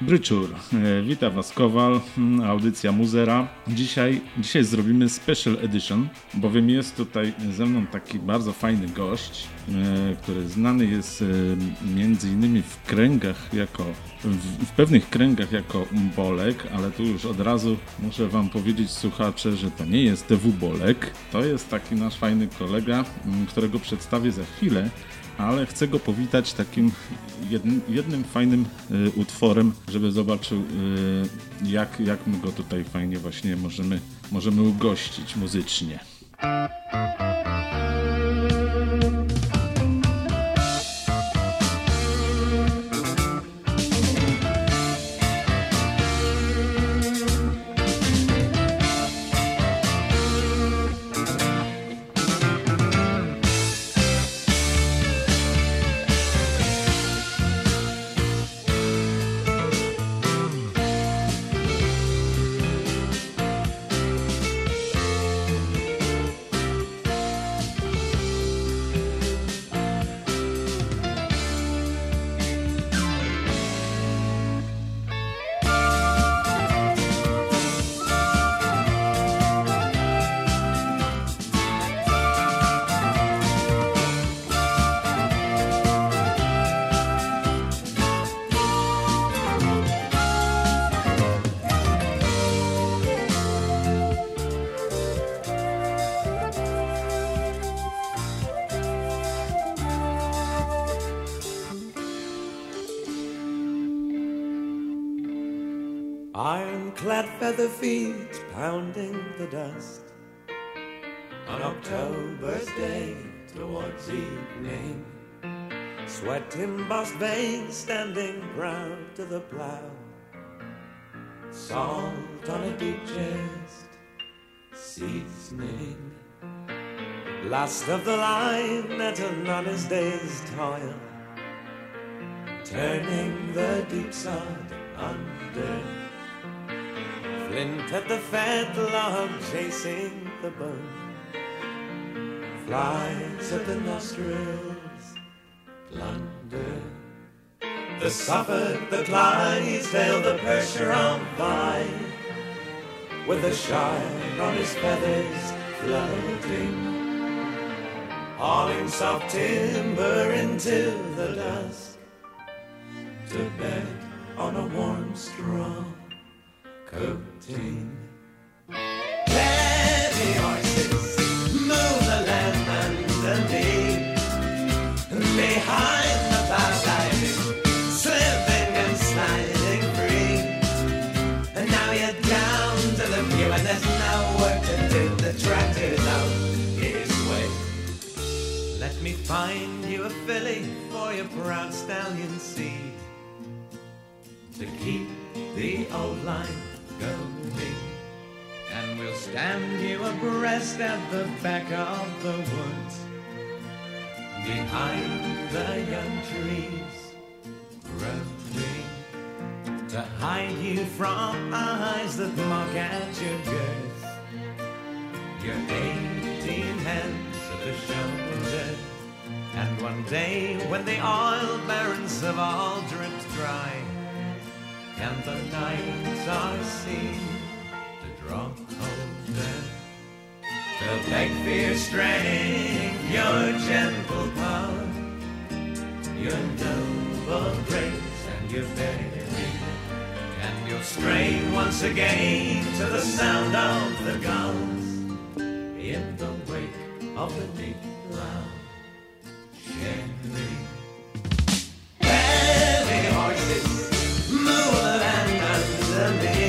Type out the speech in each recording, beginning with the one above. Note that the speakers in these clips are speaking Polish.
Bryczur, e, witam Was Kowal, mm, audycja Muzera. Dzisiaj, dzisiaj zrobimy special edition, bowiem jest tutaj ze mną taki bardzo fajny gość, e, który znany jest e, między innymi w kręgach jako, w, w pewnych kręgach jako Bolek, ale tu już od razu muszę Wam powiedzieć słuchacze, że to nie jest TW Bolek, to jest taki nasz fajny kolega, mm, którego przedstawię za chwilę, ale chcę go powitać takim jednym, jednym fajnym y, utworem, żeby zobaczył, y, jak, jak my go tutaj fajnie właśnie możemy, możemy ugościć muzycznie. The dust on October's day towards evening. Sweat embossed veins standing proud to the plow. Salt on a deep chest, seasoning. Last of the line at an honest day's toil, turning the deep sod under. Flint at the fat log chasing the bone. Flies at the nostrils, plunder. The Suffolk, the Clydesdale, the Percheron vine, with the shine on his feathers floating. Hauling soft timber into the dusk, to bed on a warm straw coating. Heavy horses move the land underneath. Behind the plow diving, slipping and sliding free. And now you're down to the view, and there's no work to do. The tractor's out his way. Let me find you a filly for your proud stallion seed to keep the old line. We'll stand you abreast at the back of the woods, behind the young trees growing, to hide you from eyes that mock at your girth. Your eighteen hands at the shoulder. And one day when the oil barons have all dripped dry, and the nights are seen To beg for your strength, your gentle power, your noble grace, and your bearing. And you'll strain once again to the sound of the guns in the wake of the deep loud sharing. Heavy horses move land underneath.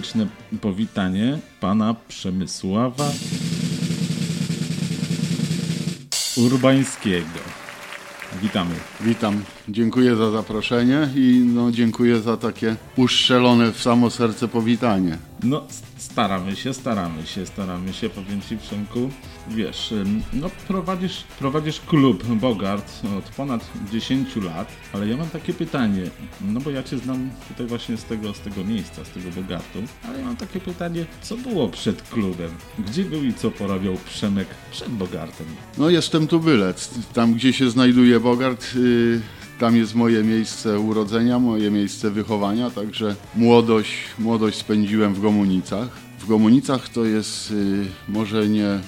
muzyczne powitanie pana Przemysława Urbańskiego. Witamy. Witam. Dziękuję za zaproszenie i no, dziękuję za takie uszczelone w samo serce powitanie. No, staramy się, staramy się, staramy się, powiem Ci Przemku wiesz, no prowadzisz, prowadzisz klub Bogart od ponad 10 lat, ale ja mam takie pytanie, no bo ja Cię znam tutaj właśnie z tego, z tego miejsca, z tego Bogartu, ale ja mam takie pytanie, co było przed klubem? Gdzie był i co porabiał Przemek przed Bogartem? No jestem tu bylec, tam gdzie się znajduje Bogart, yy... Tam jest moje miejsce urodzenia, moje miejsce wychowania, także młodość, młodość spędziłem w Gomunicach. W Gomunicach to jest y, może nie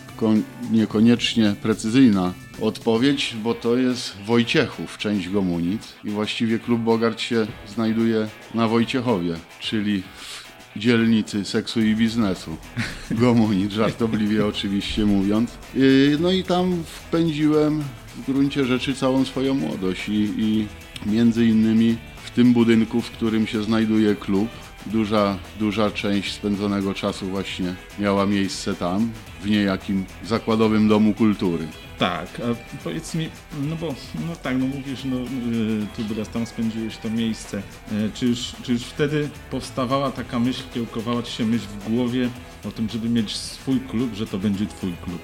niekoniecznie precyzyjna odpowiedź, bo to jest Wojciechów, część Gomunic. I właściwie klub Bogart się znajduje na Wojciechowie, czyli w dzielnicy seksu i biznesu. Gomunic, żartobliwie oczywiście mówiąc. No i tam wpędziłem w gruncie rzeczy całą swoją młodość i, i między innymi w tym budynku, w którym się znajduje klub, duża, duża część spędzonego czasu właśnie miała miejsce tam, w niejakim zakładowym domu kultury. Tak, a powiedz mi, no bo, no tak, no mówisz, no y, tu teraz tam spędziłeś to miejsce. E, Czy już, czy już wtedy powstawała taka myśl, kiełkowała ci się myśl w głowie o tym, żeby mieć swój klub, że to będzie twój klub?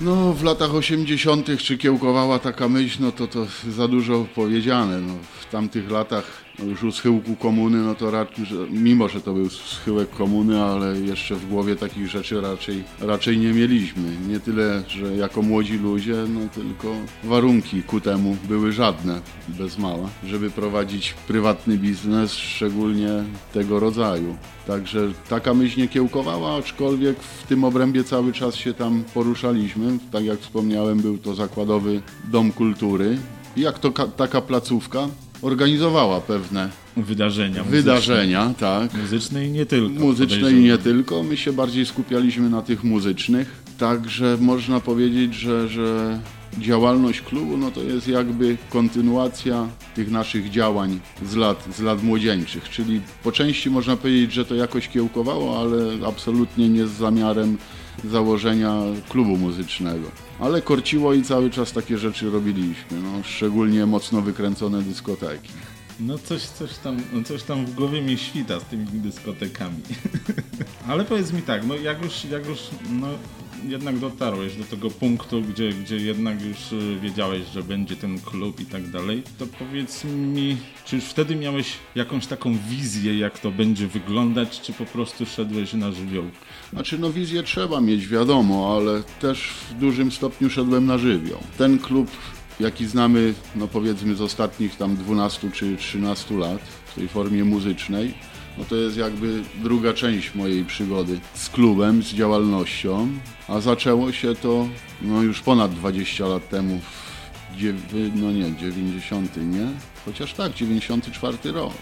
No, w latach 80. czy kiełkowała taka myśl, no to to za dużo powiedziane. No, w tamtych latach, już u schyłku komuny, no to raczej, mimo że to był schyłek komuny, ale jeszcze w głowie takich rzeczy raczej, raczej nie mieliśmy. Nie tyle, że jako młodzi ludzie, no tylko warunki ku temu były żadne, bez mała, żeby prowadzić prywatny biznes, szczególnie tego rodzaju. Także taka myśl nie kiełkowała, aczkolwiek w tym obrębie cały czas się tam poruszaliśmy. Tak jak wspomniałem, był to zakładowy dom kultury. Jak to ka- taka placówka organizowała pewne Wydarzenia. muzyczne. wydarzenia, tak. Muzyczne i nie tylko. Muzyczne i nie tylko. My się bardziej skupialiśmy na tych muzycznych. Także można powiedzieć, że, że działalność klubu no to jest jakby kontynuacja tych naszych działań z lat, z lat młodzieńczych. Czyli po części można powiedzieć, że to jakoś kiełkowało, ale absolutnie nie z zamiarem założenia klubu muzycznego. Ale korciło i cały czas takie rzeczy robiliśmy. No, szczególnie mocno wykręcone dyskoteki. No coś, coś, tam, no coś tam w głowie mi świta z tymi dyskotekami. Ale powiedz mi tak, no jak już, jak już no, jednak dotarłeś do tego punktu, gdzie, gdzie jednak już y, wiedziałeś, że będzie ten klub i tak dalej, to powiedz mi, czy już wtedy miałeś jakąś taką wizję, jak to będzie wyglądać, czy po prostu szedłeś na żywioł? Znaczy, no wizję trzeba mieć, wiadomo, ale też w dużym stopniu szedłem na żywioł. Ten klub, jaki znamy, no powiedzmy z ostatnich tam 12 czy 13 lat, w tej formie muzycznej, no to jest jakby druga część mojej przygody z klubem, z działalnością, a zaczęło się to no już ponad 20 lat temu, w no nie, 90, nie? Chociaż tak, 94 rok.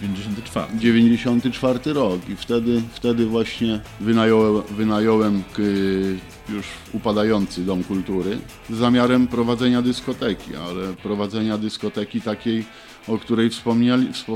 94. 94 rok i wtedy, wtedy właśnie wynająłem, wynająłem k, już upadający Dom Kultury z zamiarem prowadzenia dyskoteki, ale prowadzenia dyskoteki takiej, o której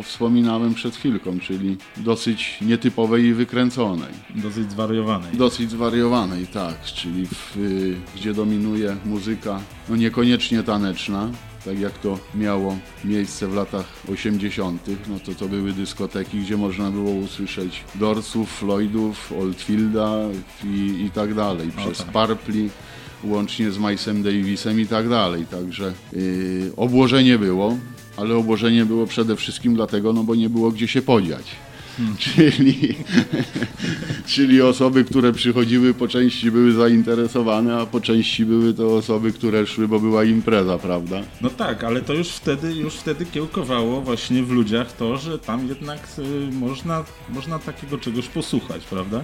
wspominałem przed chwilką, czyli dosyć nietypowej i wykręconej. Dosyć zwariowanej. Dosyć zwariowanej, tak, czyli w, y, gdzie dominuje muzyka, no niekoniecznie taneczna, tak jak to miało miejsce w latach 80., no to to były dyskoteki, gdzie można było usłyszeć Dorsów, Floydów, Oldfielda i, i tak dalej, przez tak. Parpli, łącznie z Milesem Davisem i tak dalej, także y, obłożenie było, ale obłożenie było przede wszystkim dlatego, no bo nie było gdzie się podziać. Czyli, czyli osoby, które przychodziły po części były zainteresowane, a po części były to osoby, które szły, bo była impreza, prawda? No tak, ale to już wtedy, już wtedy kiełkowało właśnie w ludziach to, że tam jednak y, można, można takiego czegoś posłuchać, prawda?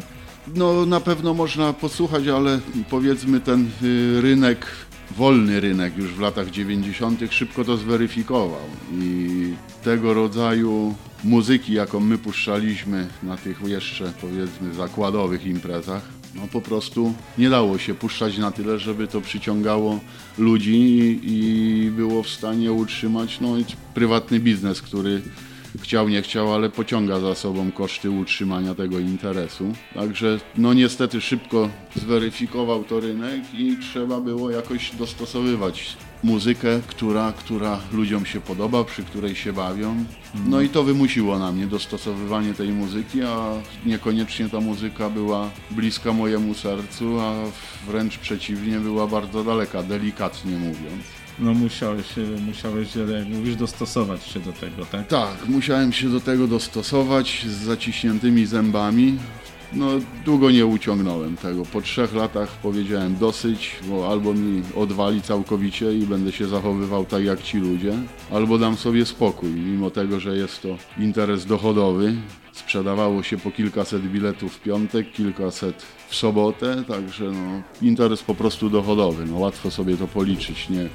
No na pewno można posłuchać, ale powiedzmy ten y, rynek, wolny rynek już w latach 90. szybko to zweryfikował i tego rodzaju muzyki, jaką my puszczaliśmy na tych jeszcze powiedzmy zakładowych imprezach, no po prostu nie dało się puszczać na tyle, żeby to przyciągało ludzi i, i było w stanie utrzymać no, prywatny biznes, który chciał, nie chciał, ale pociąga za sobą koszty utrzymania tego interesu. Także no niestety szybko zweryfikował to rynek i trzeba było jakoś dostosowywać muzykę, która, która ludziom się podoba, przy której się bawią. No i to wymusiło na mnie dostosowywanie tej muzyki, a niekoniecznie ta muzyka była bliska mojemu sercu, a wręcz przeciwnie, była bardzo daleka, delikatnie mówiąc. No musiałeś, się- musiałeś, jak mówisz, dostosować się do tego, tak? Tak, musiałem się do tego dostosować z zaciśniętymi zębami. No długo nie uciągnąłem tego. Po trzech latach powiedziałem dosyć, bo albo mi odwali całkowicie i będę się zachowywał tak jak ci ludzie, albo dam sobie spokój, mimo tego, że jest to interes dochodowy. Sprzedawało się po kilkaset biletów w piątek, kilkaset w sobotę, także no, interes po prostu dochodowy. No, łatwo sobie to policzyć. Nie,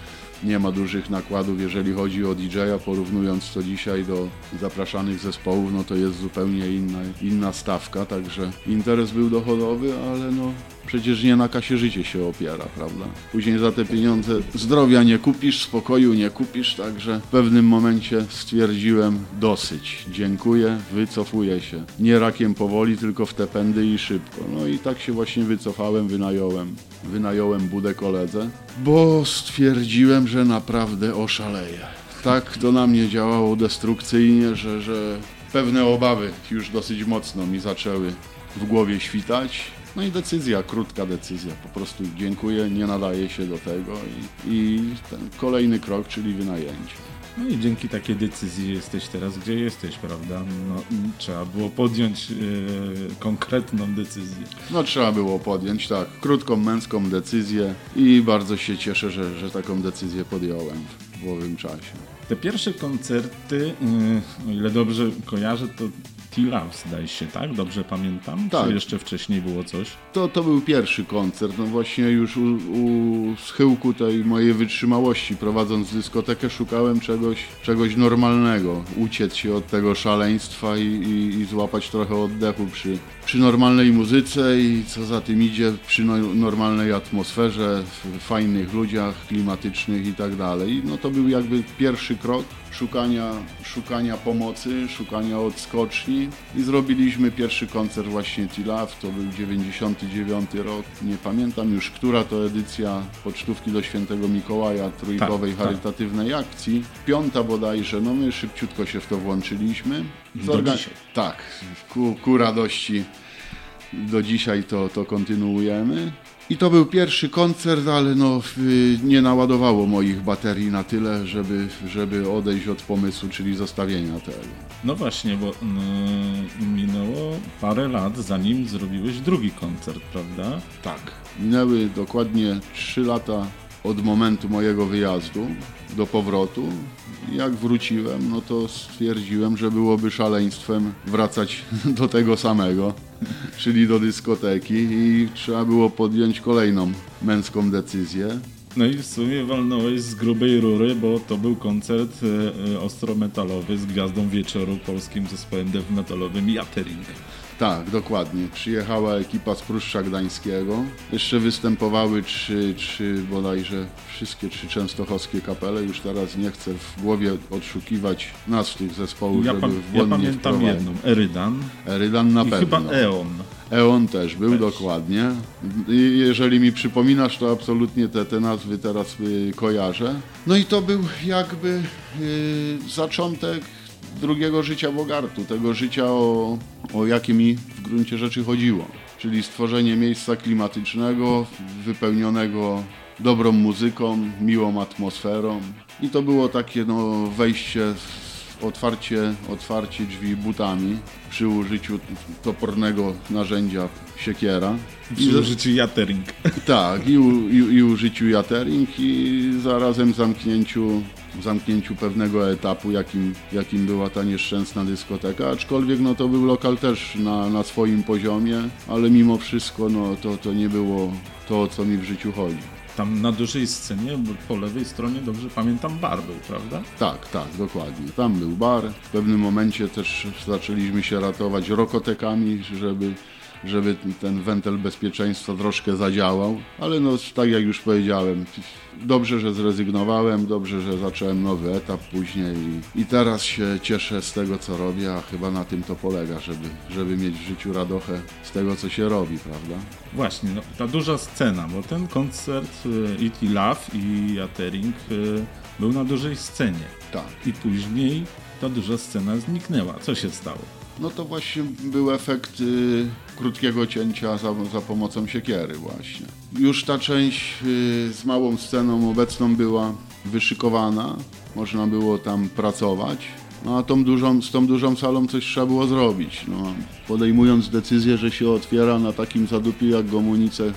nie ma dużych nakładów, jeżeli chodzi o DJ-a, porównując to dzisiaj do zapraszanych zespołów, no to jest zupełnie inna, inna stawka, także interes był dochodowy, ale no przecież nie na kasie życie się opiera, prawda? Później za te pieniądze zdrowia nie kupisz, spokoju nie kupisz, także w pewnym momencie stwierdziłem dosyć, dziękuję, wycofuję się. Nie rakiem powoli, tylko w te pędy i szybko. No i tak się właśnie wycofałem, wynająłem, wynająłem budę koledze, bo stwierdziłem, że naprawdę oszaleję. Tak to na mnie działało destrukcyjnie, że, że pewne obawy już dosyć mocno mi zaczęły w głowie świtać. No i decyzja, krótka decyzja. Po prostu dziękuję, nie nadaje się do tego i, i ten kolejny krok, czyli wynajęcie. No i dzięki takiej decyzji jesteś teraz, gdzie jesteś, prawda? No, trzeba było podjąć e, konkretną decyzję. No trzeba było podjąć, tak, krótką, męską decyzję i bardzo się cieszę, że, że taką decyzję podjąłem w owym czasie. Te pierwsze koncerty, e, o ile dobrze kojarzę, to T-Love zdaje się, tak? Dobrze pamiętam? Tak. Czy jeszcze wcześniej było coś? To, to był pierwszy koncert, no właśnie już u, u schyłku tej mojej wytrzymałości prowadząc dyskotekę szukałem czegoś, czegoś normalnego, uciec się od tego szaleństwa i, i, i złapać trochę oddechu przy, przy normalnej muzyce i co za tym idzie przy no, normalnej atmosferze, w fajnych ludziach, klimatycznych i tak dalej. No to był jakby pierwszy krok szukania, szukania pomocy, szukania odskoczni i zrobiliśmy pierwszy koncert właśnie T-Love, to był 99 rok, nie pamiętam już, która to edycja pocztówki do świętego Mikołaja trójkowej Tak, tak. charytatywnej akcji, piąta bodajże, no my szybciutko się w to włączyliśmy. Do Zorga- dzisiaj. Tak, ku, ku radości do dzisiaj to, to kontynuujemy. I to był pierwszy koncert, ale no, nie naładowało moich baterii na tyle, żeby, żeby odejść od pomysłu, czyli zostawienia tego. No właśnie, bo mm, minęło parę lat, zanim zrobiłeś drugi koncert, prawda? Tak. Minęły dokładnie 3 lata od momentu mojego wyjazdu do powrotu. Jak wróciłem, no to stwierdziłem, że byłoby szaleństwem wracać do tego samego, czyli do dyskoteki i trzeba było podjąć kolejną męską decyzję. No i w sumie walnąłeś z grubej rury, bo to był koncert e, e, ostro-metalowy z gwiazdą wieczoru polskim zespołem death metalowym Jattering. Tak, dokładnie. Przyjechała ekipa z Pruszcza Gdańskiego. Jeszcze występowały trzy, trzy bodajże wszystkie trzy częstochowskie kapele. Już teraz nie chcę w głowie odszukiwać nazw tych zespołów, Ja, żeby w ja błąd nie pamiętam wprowadzić. jedną, Erydan Erydan na i pewno. chyba Eon. Eon też był, Też. dokładnie. Jeżeli mi przypominasz, to absolutnie te, te nazwy teraz y, kojarzę. No i to był jakby y, zaczątek drugiego życia Bogartu, tego życia, o, o jakie mi w gruncie rzeczy chodziło. Czyli stworzenie miejsca klimatycznego, wypełnionego dobrą muzyką, miłą atmosferą. I to było takie no, wejście otwarcie, otwarcie drzwi butami przy użyciu topornego narzędzia siekiera. Przy użyciu Jattering. Tak, i, u, i, i użyciu jattering i zarazem zamknięciu, zamknięciu pewnego etapu, jakim, jakim była ta nieszczęsna dyskoteka, aczkolwiek no, to był lokal też na, na swoim poziomie, ale mimo wszystko no, to, to nie było to, o co mi w życiu chodzi. Tam na dużej scenie, po lewej stronie, dobrze pamiętam, bar był, prawda? Tak, tak, dokładnie. Tam był bar. W pewnym momencie też zaczęliśmy się ratować rokotekami, żeby, żeby ten wentyl bezpieczeństwa troszkę zadziałał. Ale no, tak jak już powiedziałem, dobrze, że zrezygnowałem, dobrze, że zacząłem nowy etap później i, i teraz się cieszę z tego, co robię, a chyba na tym to polega, żeby, żeby mieć w życiu radochę z tego, co się robi, prawda? Właśnie, no, ta duża scena, bo ten koncert y, E.T. Love i Jattering y, był na dużej scenie. Tak. I później ta duża scena zniknęła. Co się stało? No to właśnie był efekt y, krótkiego cięcia za, za pomocą siekiery właśnie. Już ta część y, z małą sceną obecną była wyszykowana, można było tam pracować. No a tą dużą, z tą dużą salą coś trzeba było zrobić. No, podejmując decyzję, że się otwiera na takim zadupiu jak Gomunice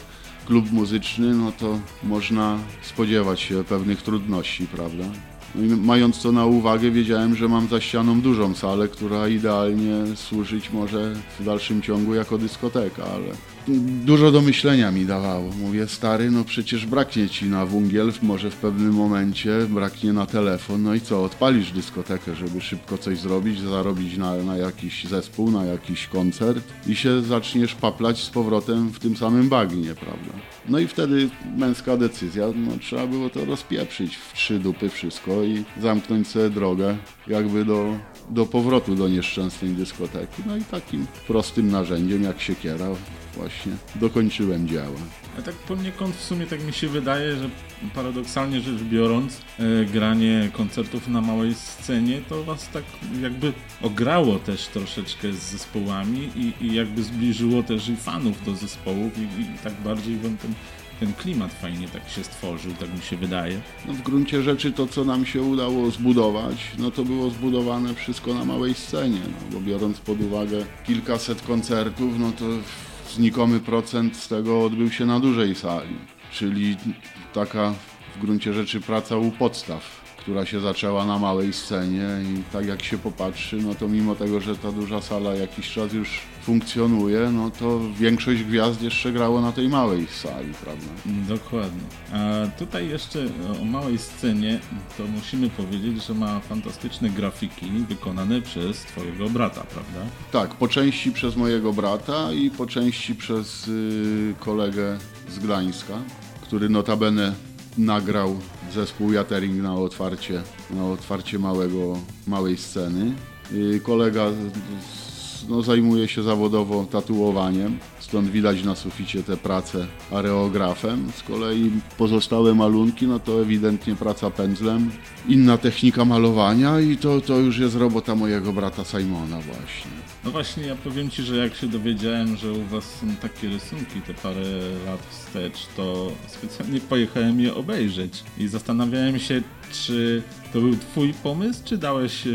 klub muzyczny, no to można spodziewać się pewnych trudności, prawda? Mając to na uwagę, wiedziałem, że mam za ścianą dużą salę, która idealnie służyć może w dalszym ciągu jako dyskoteka, ale dużo do myślenia mi dawało. Mówię, stary, no przecież braknie ci na wungiel, może w pewnym momencie braknie na telefon, no i co, odpalisz dyskotekę, żeby szybko coś zrobić, zarobić na, na jakiś zespół, na jakiś koncert i się zaczniesz paplać z powrotem w tym samym bagnie, prawda? No i wtedy męska decyzja, no trzeba było to rozpieprzyć w trzy dupy wszystko i zamknąć sobie drogę jakby do, do powrotu do nieszczęsnej dyskoteki. No i takim prostym narzędziem jak siekiera właśnie dokończyłem dzieło. A tak poniekąd w sumie tak mi się wydaje, że paradoksalnie rzecz biorąc, e, granie koncertów na małej scenie to was tak jakby ograło też troszeczkę z zespołami i, i jakby zbliżyło też i fanów do zespołów i, i tak bardziej wam ten ten klimat fajnie tak się stworzył, tak mi się wydaje. No w gruncie rzeczy to, co nam się udało zbudować, no to było zbudowane wszystko na małej scenie, no, bo biorąc pod uwagę kilkaset koncertów, no to znikomy procent z tego odbył się na dużej sali, czyli taka w gruncie rzeczy praca u podstaw która się zaczęła na małej scenie i tak jak się popatrzy, no to mimo tego, że ta duża sala jakiś czas już funkcjonuje, no to większość gwiazd jeszcze grało na tej małej sali, prawda? Dokładnie. A tutaj jeszcze o małej scenie to musimy powiedzieć, że ma fantastyczne grafiki wykonane przez twojego brata, prawda? Tak, po części przez mojego brata i po części przez yy, kolegę z Gdańska, który notabene nagrał zespół Jatering na otwarcie, na otwarcie małego, małej sceny. Yy, kolega no, zajmuje się zawodowo tatuowaniem, stąd widać na suficie te prace areografem. Z kolei pozostałe malunki, no to ewidentnie praca pędzlem, inna technika malowania i to, to już jest robota mojego brata Simona właśnie. No właśnie, ja powiem Ci, że jak się dowiedziałem, że u Was są takie rysunki te parę lat wstecz, to specjalnie pojechałem je obejrzeć i zastanawiałem się, czy to był Twój pomysł, czy dałeś e,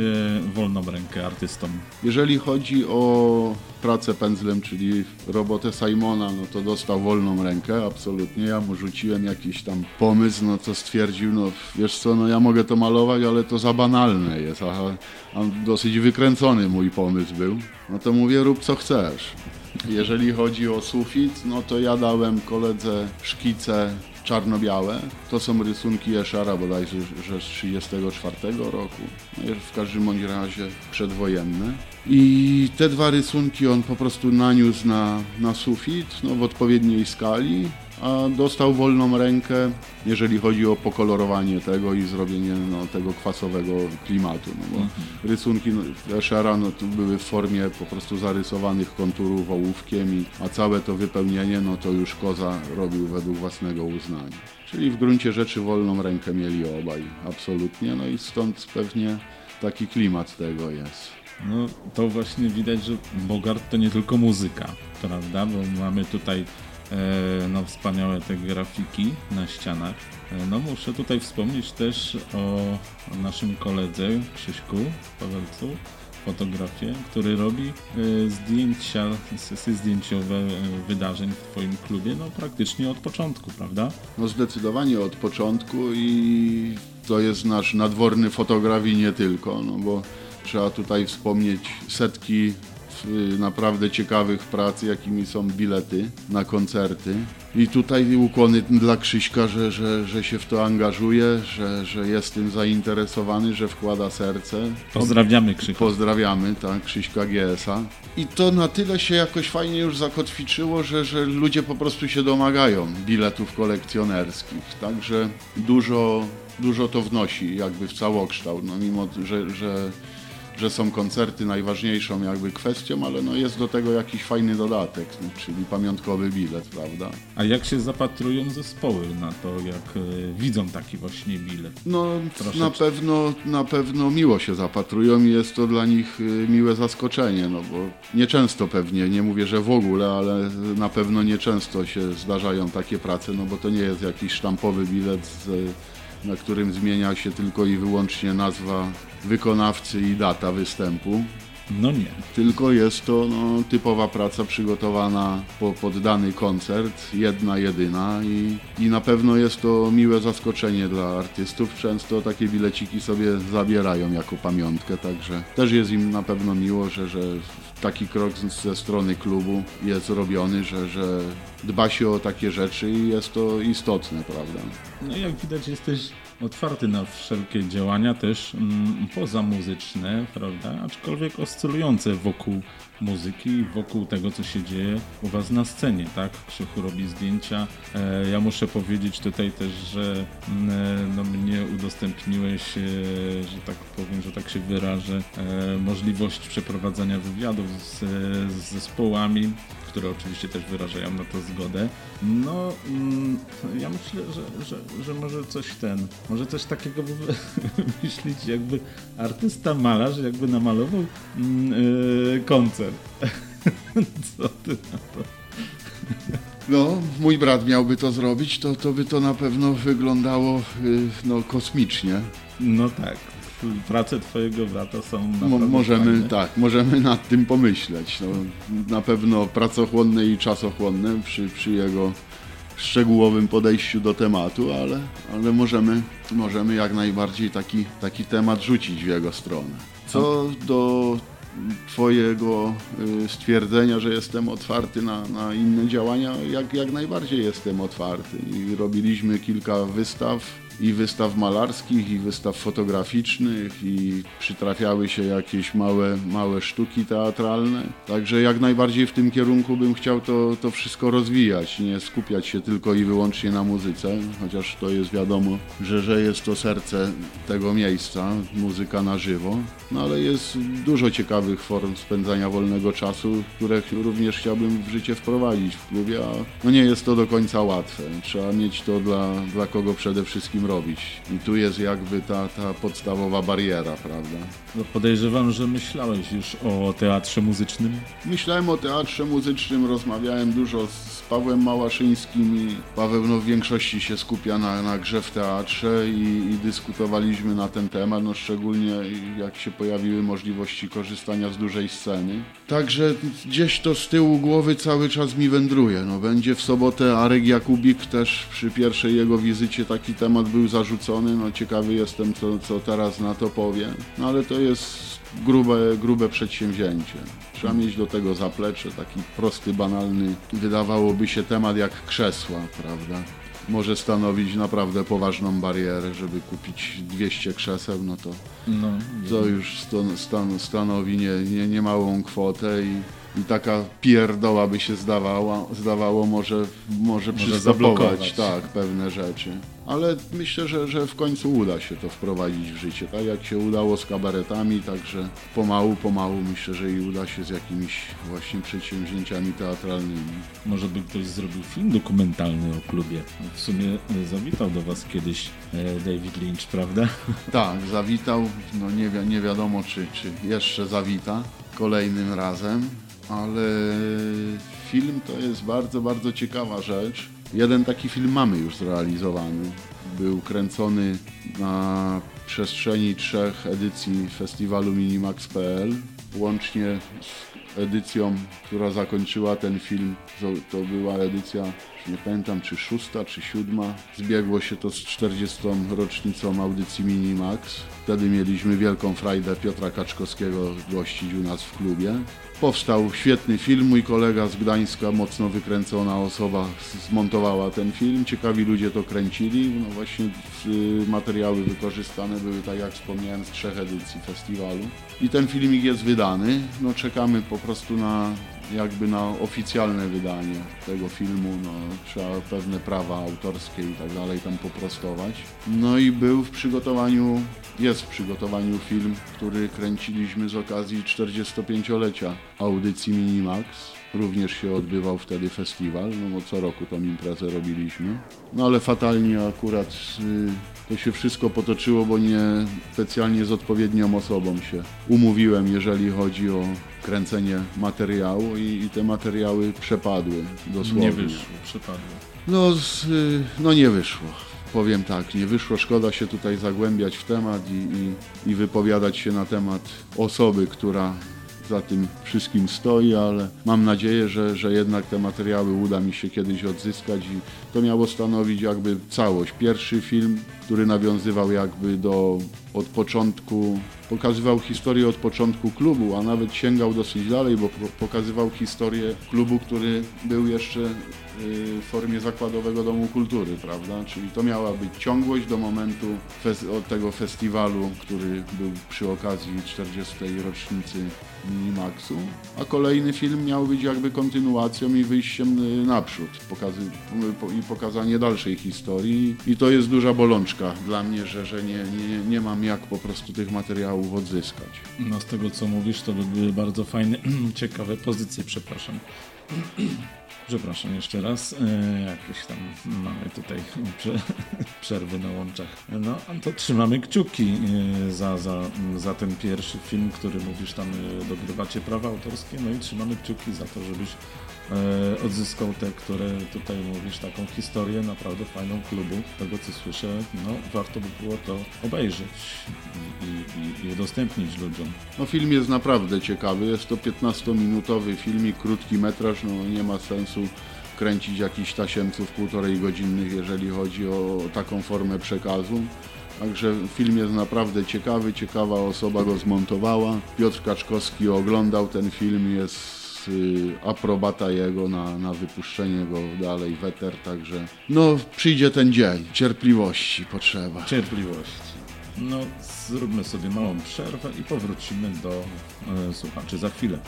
wolną rękę artystom? Jeżeli chodzi o pracę pędzlem, czyli robotę Simona, no to dostał wolną rękę, absolutnie. Ja mu rzuciłem jakiś tam pomysł, no to stwierdził, no wiesz co, no ja mogę to malować, ale to za banalne jest, a, a dosyć wykręcony mój pomysł był. No to mówię, rób co chcesz. Jeżeli chodzi o sufit, no to ja dałem koledze szkice czarno-białe. To są rysunki Eszara bodajże że z 1934 roku. No w każdym bądź razie przedwojenne. I te dwa rysunki on po prostu naniósł na, na sufit no, w odpowiedniej skali a dostał wolną rękę, jeżeli chodzi o pokolorowanie tego i zrobienie no, tego kwasowego klimatu. No, bo mhm. rysunki Eschera no, były w formie po prostu zarysowanych konturów ołówkiem, i, a całe to wypełnienie no, to już Koza robił według własnego uznania. Czyli w gruncie rzeczy wolną rękę mieli obaj, absolutnie, no i stąd pewnie taki klimat tego jest. No to właśnie widać, że Bogart to nie tylko muzyka, prawda? Bo mamy tutaj no, wspaniałe te grafiki na ścianach. E, no muszę tutaj wspomnieć też o, naszym koledze Krzyśku Pawelcu, fotografię, który robi e, zdjęcia, sesje zdjęciowe wydarzeń w Twoim klubie, no praktycznie od początku, prawda? No zdecydowanie od początku i to jest nasz nadworny fotograf i nie tylko, no bo trzeba tutaj wspomnieć setki naprawdę ciekawych prac, jakimi są bilety na koncerty. I tutaj ukłony dla Krzyśka, że, że, że się w to angażuje, że, że jest tym zainteresowany, że wkłada serce. Pozdrawiamy Krzyśka. Pozdrawiamy, tak, Krzyśka GS-a. I to na tyle się jakoś fajnie już zakotwiczyło, że, że ludzie po prostu się domagają biletów kolekcjonerskich. Także dużo, dużo to wnosi jakby w całokształt, no mimo, że, że że są koncerty najważniejszą jakby kwestią, ale no jest do tego jakiś fajny dodatek, no, czyli pamiątkowy bilet, prawda? A jak się zapatrują zespoły na to, jak y, widzą taki właśnie bilet? No na pewno, na pewno miło się zapatrują i jest to dla nich y, miłe zaskoczenie, no bo nieczęsto pewnie, nie mówię, że w ogóle, ale na pewno nieczęsto się zdarzają takie prace, no bo to nie jest jakiś sztampowy bilet z na którym zmienia się tylko i wyłącznie nazwa wykonawcy i data występu. No nie. Tylko jest to no, typowa praca przygotowana po, pod dany koncert, jedna, jedyna i, i na pewno jest to miłe zaskoczenie dla artystów. Często takie bileciki sobie zabierają jako pamiątkę, także też jest im na pewno miło, że, że taki krok ze strony klubu jest robiony, że, że dba się o takie rzeczy i jest to istotne, prawda? No jak widać jesteś otwarty na wszelkie działania też mm, pozamuzyczne, prawda? Aczkolwiek oscylujące wokół muzyki wokół tego, co się dzieje u Was na scenie, tak? Krzychu robi zdjęcia. E, ja muszę powiedzieć tutaj też, że mm, e, no, mnie udostępniłeś, e, że tak powiem, że tak się wyrażę, e, możliwość przeprowadzania wywiadów z, z zespołami, które oczywiście też wyrażają na to zgodę. No, mm, ja myślę, że, że, że może coś ten, może coś takiego wymyślić, jakby artysta malarz jakby namalował mm, yy, koncert. Co ty na to? No, mój brat miałby to zrobić, to, to by to na pewno wyglądało y, no, kosmicznie. No tak, prace twojego brata są Mo, możemy, fajne. tak, możemy nad tym pomyśleć. No, na pewno pracochłonne i czasochłonne przy, przy jego szczegółowym podejściu do tematu, ale, ale możemy, możemy jak najbardziej taki, taki temat rzucić w jego stronę. Co do Twojego y, stwierdzenia, że jestem otwarty na, na inne działania, jak, jak najbardziej jestem otwarty. I robiliśmy kilka wystaw i wystaw malarskich, i wystaw fotograficznych, i przytrafiały się jakieś małe, małe sztuki teatralne. Także jak najbardziej w tym kierunku bym chciał to, to wszystko rozwijać, nie skupiać się tylko i wyłącznie na muzyce, chociaż to jest wiadomo, że, że jest to serce tego miejsca, muzyka na żywo. No ale jest dużo ciekawych form spędzania wolnego czasu, które również chciałbym w życie wprowadzić w klubie, a no nie jest to do końca łatwe. Trzeba mieć to dla, dla kogo przede wszystkim robić. I tu jest jakby ta, ta podstawowa bariera, prawda? No podejrzewam, że myślałeś już o teatrze muzycznym. Myślałem o teatrze muzycznym, rozmawiałem dużo z Pawłem Małaszyńskim i Paweł no, w większości się skupia na, na grze w teatrze i, i dyskutowaliśmy na ten temat, no szczególnie jak się pojawiły możliwości korzystania z dużej sceny. Także gdzieś to z tyłu głowy cały czas mi wędruje. No, będzie w sobotę Arek Jakubik też przy pierwszej jego wizycie taki temat był zarzucony. No, ciekawy jestem, co, co teraz na to powie. No ale to jest grube, grube przedsięwzięcie. Trzeba mieć do tego zaplecze, taki prosty, banalny, wydawałoby się temat jak krzesła, prawda? Może stanowić naprawdę poważną barierę, żeby kupić 200 krzeseł, no to, No, to już stan, stan, stanowi nie, nie, niemałą kwotę i, i taka pierdoła by się zdawała, zdawało może, może przystopować zablokować. tak, pewne rzeczy. Ale myślę, że, że w końcu uda się to wprowadzić w życie, tak jak się udało z kabaretami, także pomału, pomału myślę, że i uda się z jakimiś właśnie przedsięwzięciami teatralnymi. Może by ktoś zrobił film dokumentalny o klubie. W sumie e, zawitał do Was kiedyś e, David Lynch, prawda? Tak, zawitał, no nie, wi- nie wiadomo czy, czy jeszcze zawita kolejnym razem, ale film to jest bardzo, bardzo ciekawa rzecz. Jeden taki film mamy już zrealizowany. Był kręcony na przestrzeni trzech edycji festiwalu Minimax.pl. Łącznie z edycją, która zakończyła ten film, to, była edycja, nie pamiętam czy szósta, czy siódma. Zbiegło się to z 40. rocznicą audycji Minimax. Wtedy mieliśmy wielką frajdę Piotra Kaczkowskiego gościć u nas w klubie. Powstał świetny film, mój kolega z Gdańska, mocno wykręcona osoba, zmontowała ten film. Ciekawi ludzie to kręcili. No właśnie y, materiały wykorzystane były, tak jak wspomniałem, z trzech edycji festiwalu. I ten filmik jest wydany. No czekamy po prostu na jakby na oficjalne wydanie tego filmu, no, trzeba pewne prawa autorskie i tak dalej tam poprostować. No i był w przygotowaniu, jest w przygotowaniu film, który kręciliśmy z okazji 45-lecia audycji Minimax. Również się odbywał wtedy festiwal, no bo co roku tą imprezę robiliśmy. No ale fatalnie akurat y, to się wszystko potoczyło, bo nie specjalnie z odpowiednią osobą się umówiłem, jeżeli chodzi o kręcenie materiału i, i te materiały przepadły dosłownie. Nie wyszło, przypadło. No, z, y, no nie wyszło. Powiem tak, nie wyszło, szkoda się tutaj zagłębiać w temat i, i, i wypowiadać się na temat osoby, która za tym wszystkim stoi, ale mam nadzieję, że, że jednak te materiały uda mi się kiedyś odzyskać i to miało stanowić jakby całość. Pierwszy film, który nawiązywał jakby do od początku, pokazywał historię od początku klubu, a nawet sięgał dosyć dalej, bo pokazywał historię klubu, który był jeszcze w formie zakładowego domu kultury, prawda? Czyli to miała być ciągłość do momentu od tego festiwalu, który był przy okazji 40. rocznicy Minimaxu, a kolejny film miał być jakby kontynuacją i wyjściem y, naprzód pokazy, i pokazanie dalszej historii i to jest duża bolączka dla mnie, że, że nie, nie, nie mam jak po prostu tych materiałów odzyskać. No z tego co mówisz, to by były bardzo fajne, ciekawe pozycje, przepraszam. Przepraszam jeszcze raz, e, jakieś tam mamy tutaj przerwy na łączach. No, to trzymamy kciuki e, za, za, za ten pierwszy film, który mówisz tam e, dogrywacie prawa autorskie, no i trzymamy kciuki za to, żebyś odzyskał te, które tutaj mówisz, taką historię naprawdę fajną klubu. Tego co słyszę, no warto by było to obejrzeć i, i, i udostępnić ludziom. No film jest naprawdę ciekawy, jest to 15-minutowy filmik, krótki metraż, no nie ma sensu kręcić jakichś tasiemców półtorej godzinnych, jeżeli chodzi o taką formę przekazu. Także film jest naprawdę ciekawy, ciekawa osoba go zmontowała. Piotr Kaczkowski oglądał ten film, jest Y, aprobata jego na, na wypuszczenie go dalej w eter, także no przyjdzie ten dzień, cierpliwości potrzeba. Cierpliwości. No zróbmy sobie małą przerwę i powrócimy do e, słuchaczy za chwilę.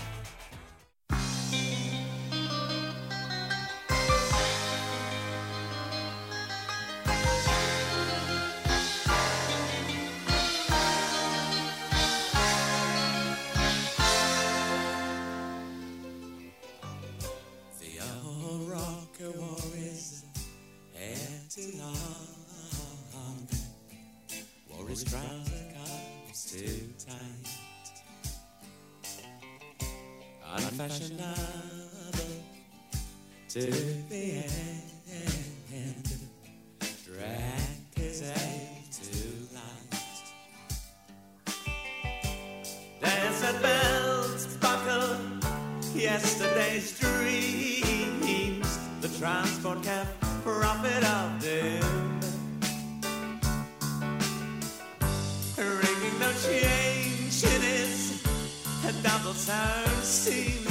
Took the hand, dragged his hand to light. Dancing bells buckle yesterday's dreams. The transport cap profit of doom. Ringing no change in a double sound scene.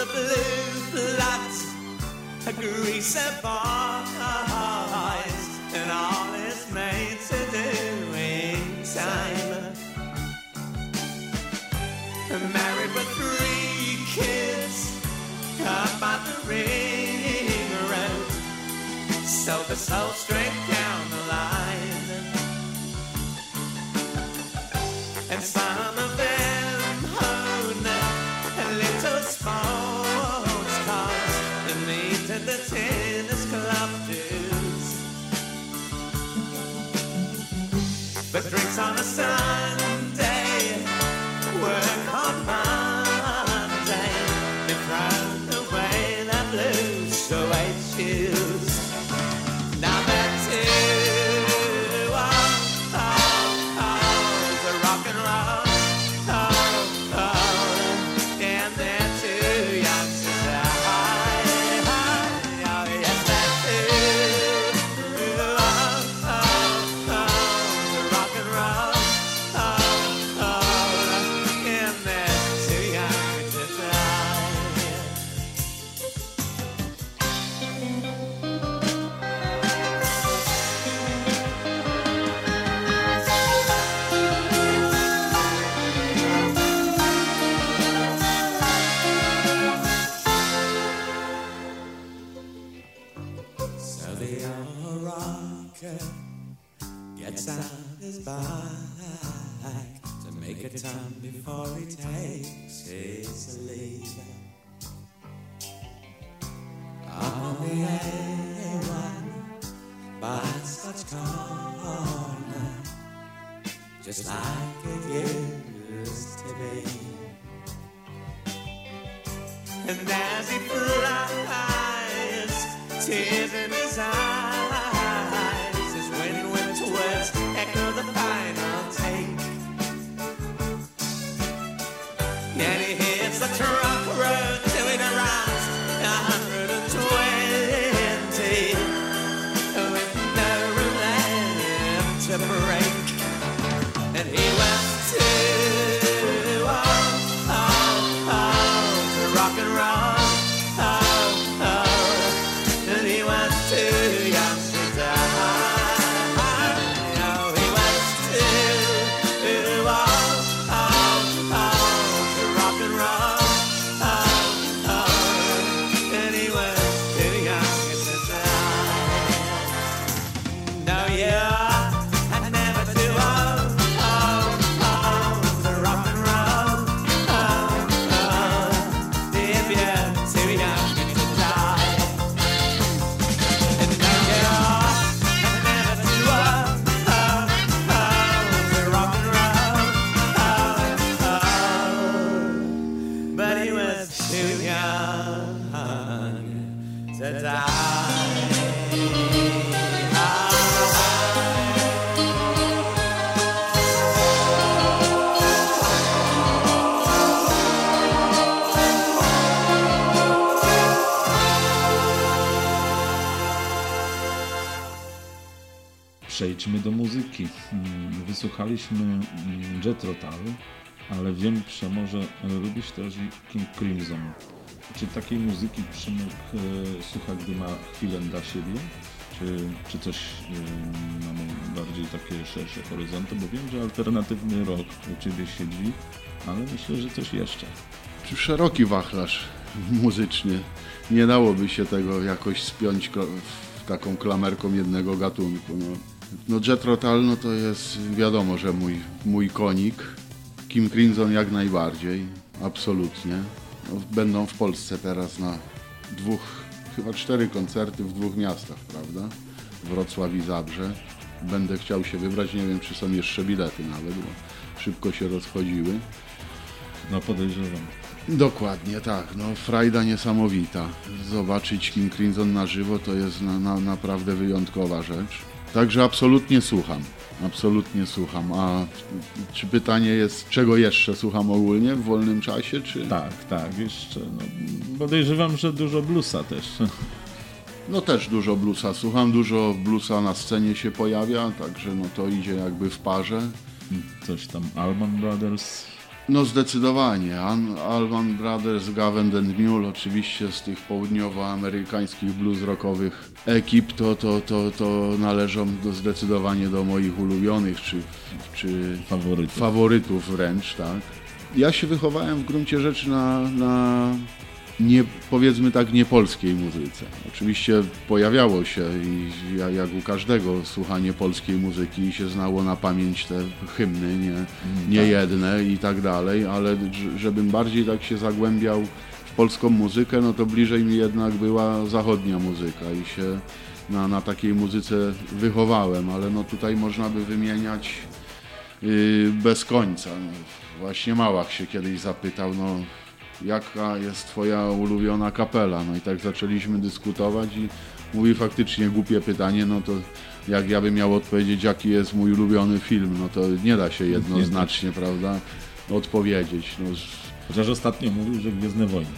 the blue blood, a greasy boys, and all is made to do in time. Married with three kids, up on the ring road, so the soul strength. on the sun. Wysłuchaliśmy mm, Jethro Tull, ale wiem, Przemo, że lubisz też King Crimson. Czy takiej muzyki Przemek e, słucha, gdy ma chwilę dla siebie? Czy, czy coś e, mamy bardziej takie szersze horyzonty? Bo wiem, że alternatywny rok u Ciebie siedzi, ale myślę, że coś jeszcze. Czy szeroki wachlarz muzyczny. Nie dałoby się tego jakoś spiąć w taką klamerką jednego gatunku. No, no Jethro Tull, no to jest wiadomo, że mój, mój konik. Kim Crimson jak najbardziej, absolutnie. No, będą w Polsce teraz na dwóch, chyba cztery koncerty w dwóch miastach, prawda? Wrocław i Zabrze. Będę chciał się wybrać, nie wiem czy są jeszcze bilety nawet, bo szybko się rozchodziły. No podejrzewam. Dokładnie tak, no frajda niesamowita. Zobaczyć King Crimson na żywo to jest na, na, naprawdę wyjątkowa rzecz. Także absolutnie słucham, absolutnie słucham. A czy pytanie jest, czego jeszcze słucham ogólnie w wolnym czasie, czy... Tak, tak, jeszcze. No, podejrzewam, że dużo bluesa też. No też dużo bluesa słucham, dużo bluesa na scenie się pojawia, także no to idzie jakby w parze. Coś tam Allman Brothers. No zdecydowanie. An- Allman Brothers, Gavin and Mule, oczywiście z tych południowoamerykańskich blues rockowych ekip, to, to, to, to należą do, zdecydowanie do moich ulubionych, czy, czy Faworytów. faworytów wręcz, tak. Ja się wychowałem w gruncie rzeczy na, na nie, powiedzmy tak, niepolskiej muzyce. Oczywiście pojawiało się, i ja- jak u każdego, słuchanie polskiej muzyki i się znało na pamięć te hymny, nie, nie jedne i tak dalej, ale żebym bardziej tak się zagłębiał w polską muzykę, no to bliżej mi jednak była zachodnia muzyka i się na, na takiej muzyce wychowałem, ale no tutaj można by wymieniać yy, bez końca. No, właśnie Małach się kiedyś zapytał, no jaka jest twoja ulubiona kapela? No i tak zaczęliśmy dyskutować i mówi faktycznie głupie pytanie, no to jak ja bym miał odpowiedzieć, jaki jest mój ulubiony film, no to nie da się jednoznacznie, prawda, odpowiedzieć. No, Chociaż ostatnio mówił, że Gwiezdne Wojny.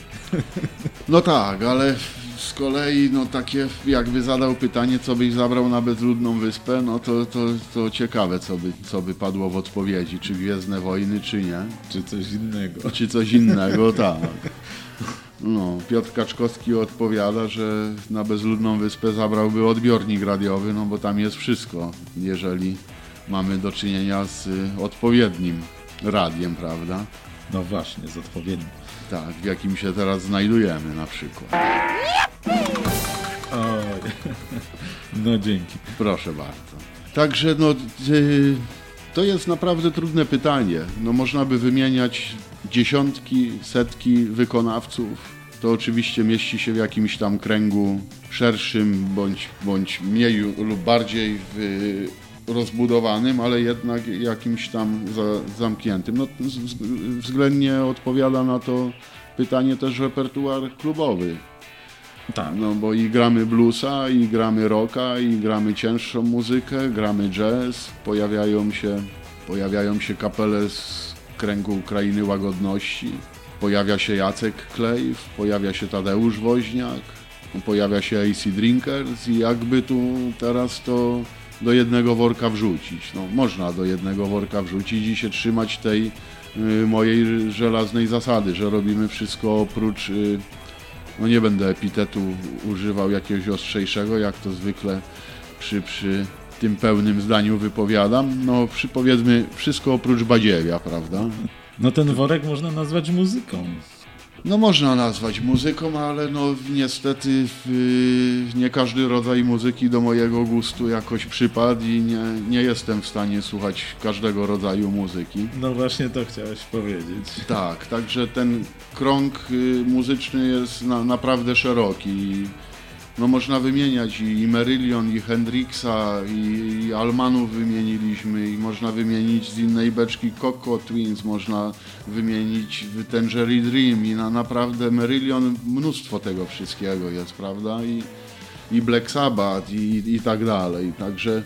No tak, ale z kolei no takie jakby zadał pytanie, co byś zabrał na bezludną wyspę, no to, to, to ciekawe, co by, co by padło w odpowiedzi, czy Gwiezdne Wojny, czy nie. Czy coś innego. Czy coś innego, tak. No, Piotr Kaczkowski odpowiada, że na bezludną wyspę zabrałby odbiornik radiowy, no bo tam jest wszystko, jeżeli mamy do czynienia z odpowiednim radiem, prawda? No właśnie, z odpowiednim. Tak, w jakim się teraz znajdujemy na przykład. Oj. No dzięki. Proszę bardzo. Także no, y, to jest naprawdę trudne pytanie. No, można by wymieniać dziesiątki, setki wykonawców. To oczywiście mieści się w jakimś tam kręgu szerszym bądź, bądź mniej lub bardziej w, rozbudowanym, ale jednak jakimś tam za, zamkniętym. No, względnie odpowiada na to pytanie też repertuar klubowy. Tak. No bo i gramy bluesa, i gramy rocka, i gramy cięższą muzykę, gramy jazz, pojawiają się, pojawiają się kapele z kręgu Ukrainy Łagodności, pojawia się Jacek Klejw, pojawia się Tadeusz Woźniak, pojawia się AC Drinkers i jakby tu teraz to do jednego worka wrzucić. No, można do jednego worka wrzucić i się trzymać tej y, mojej żelaznej zasady, że robimy wszystko oprócz y, no nie będę epitetu używał jakiegoś ostrzejszego, jak to zwykle przy, przy tym pełnym zdaniu wypowiadam. No przy powiedzmy wszystko oprócz badziewia, prawda? No ten worek można nazwać muzyką. No można nazwać muzyką, ale no niestety nie każdy rodzaj muzyki do mojego gustu jakoś przypadł i nie, nie jestem w stanie słuchać każdego rodzaju muzyki. No właśnie to chciałeś powiedzieć. Tak, także ten krąg y, muzyczny jest na, naprawdę szeroki no można wymieniać i, Merylion, i Hendrixa, i, i, Almanów wymieniliśmy, i można wymienić z innej beczki Coco Twins, można wymienić Tangerine Dream i na, naprawdę Merylion mnóstwo tego wszystkiego jest, prawda? I, i Black Sabbath i, i tak dalej. Także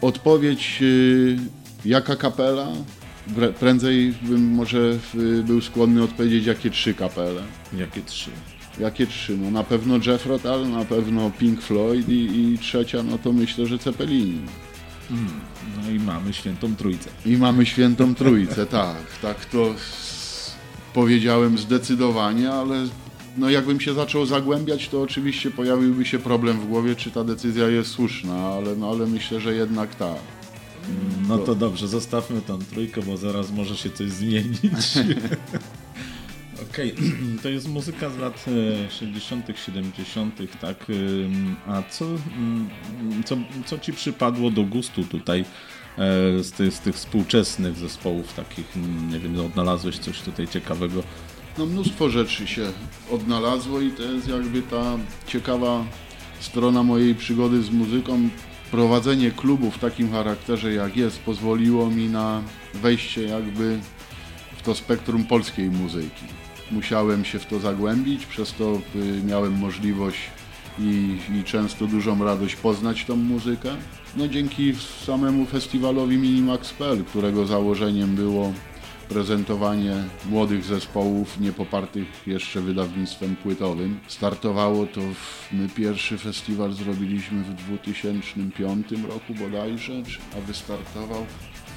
odpowiedź y, jaka kapela? Prędzej bym może był skłonny odpowiedzieć jakie trzy kapele. Jakie trzy? Jakie trzy? No na pewno Jeff Rotal, na pewno Pink Floyd i, i trzecia, no to myślę, że Cepelini. Mm, no i mamy świętą trójcę. I mamy świętą trójcę, tak. Tak to powiedziałem zdecydowanie, ale no jakbym się zaczął zagłębiać, to oczywiście pojawiłby się problem w głowie, czy ta decyzja jest słuszna, ale, no, ale myślę, że jednak tak. No to dobrze, zostawmy tą trójkę, bo zaraz może się coś zmienić. Okej, okay. to jest muzyka z lat 60., e, 70., tak? A co, co, co ci przypadło do gustu tutaj e, z tych, z tych współczesnych zespołów takich, nie wiem, odnalazłeś coś tutaj ciekawego? No mnóstwo rzeczy się odnalazło i to jest jakby ta ciekawa strona mojej przygody z muzyką. Prowadzenie klubu w takim charakterze jak jest pozwoliło mi na wejście jakby to spektrum polskiej muzyki musiałem się w to zagłębić, przez to y, miałem możliwość i, i, często dużą radość poznać tą muzykę. No dzięki samemu festiwalowi Minimax.pl, którego założeniem było prezentowanie młodych zespołów niepopartych jeszcze wydawnictwem płytowym. Startowało to, w, my pierwszy festiwal zrobiliśmy w 2005 roku bodajże, a wystartował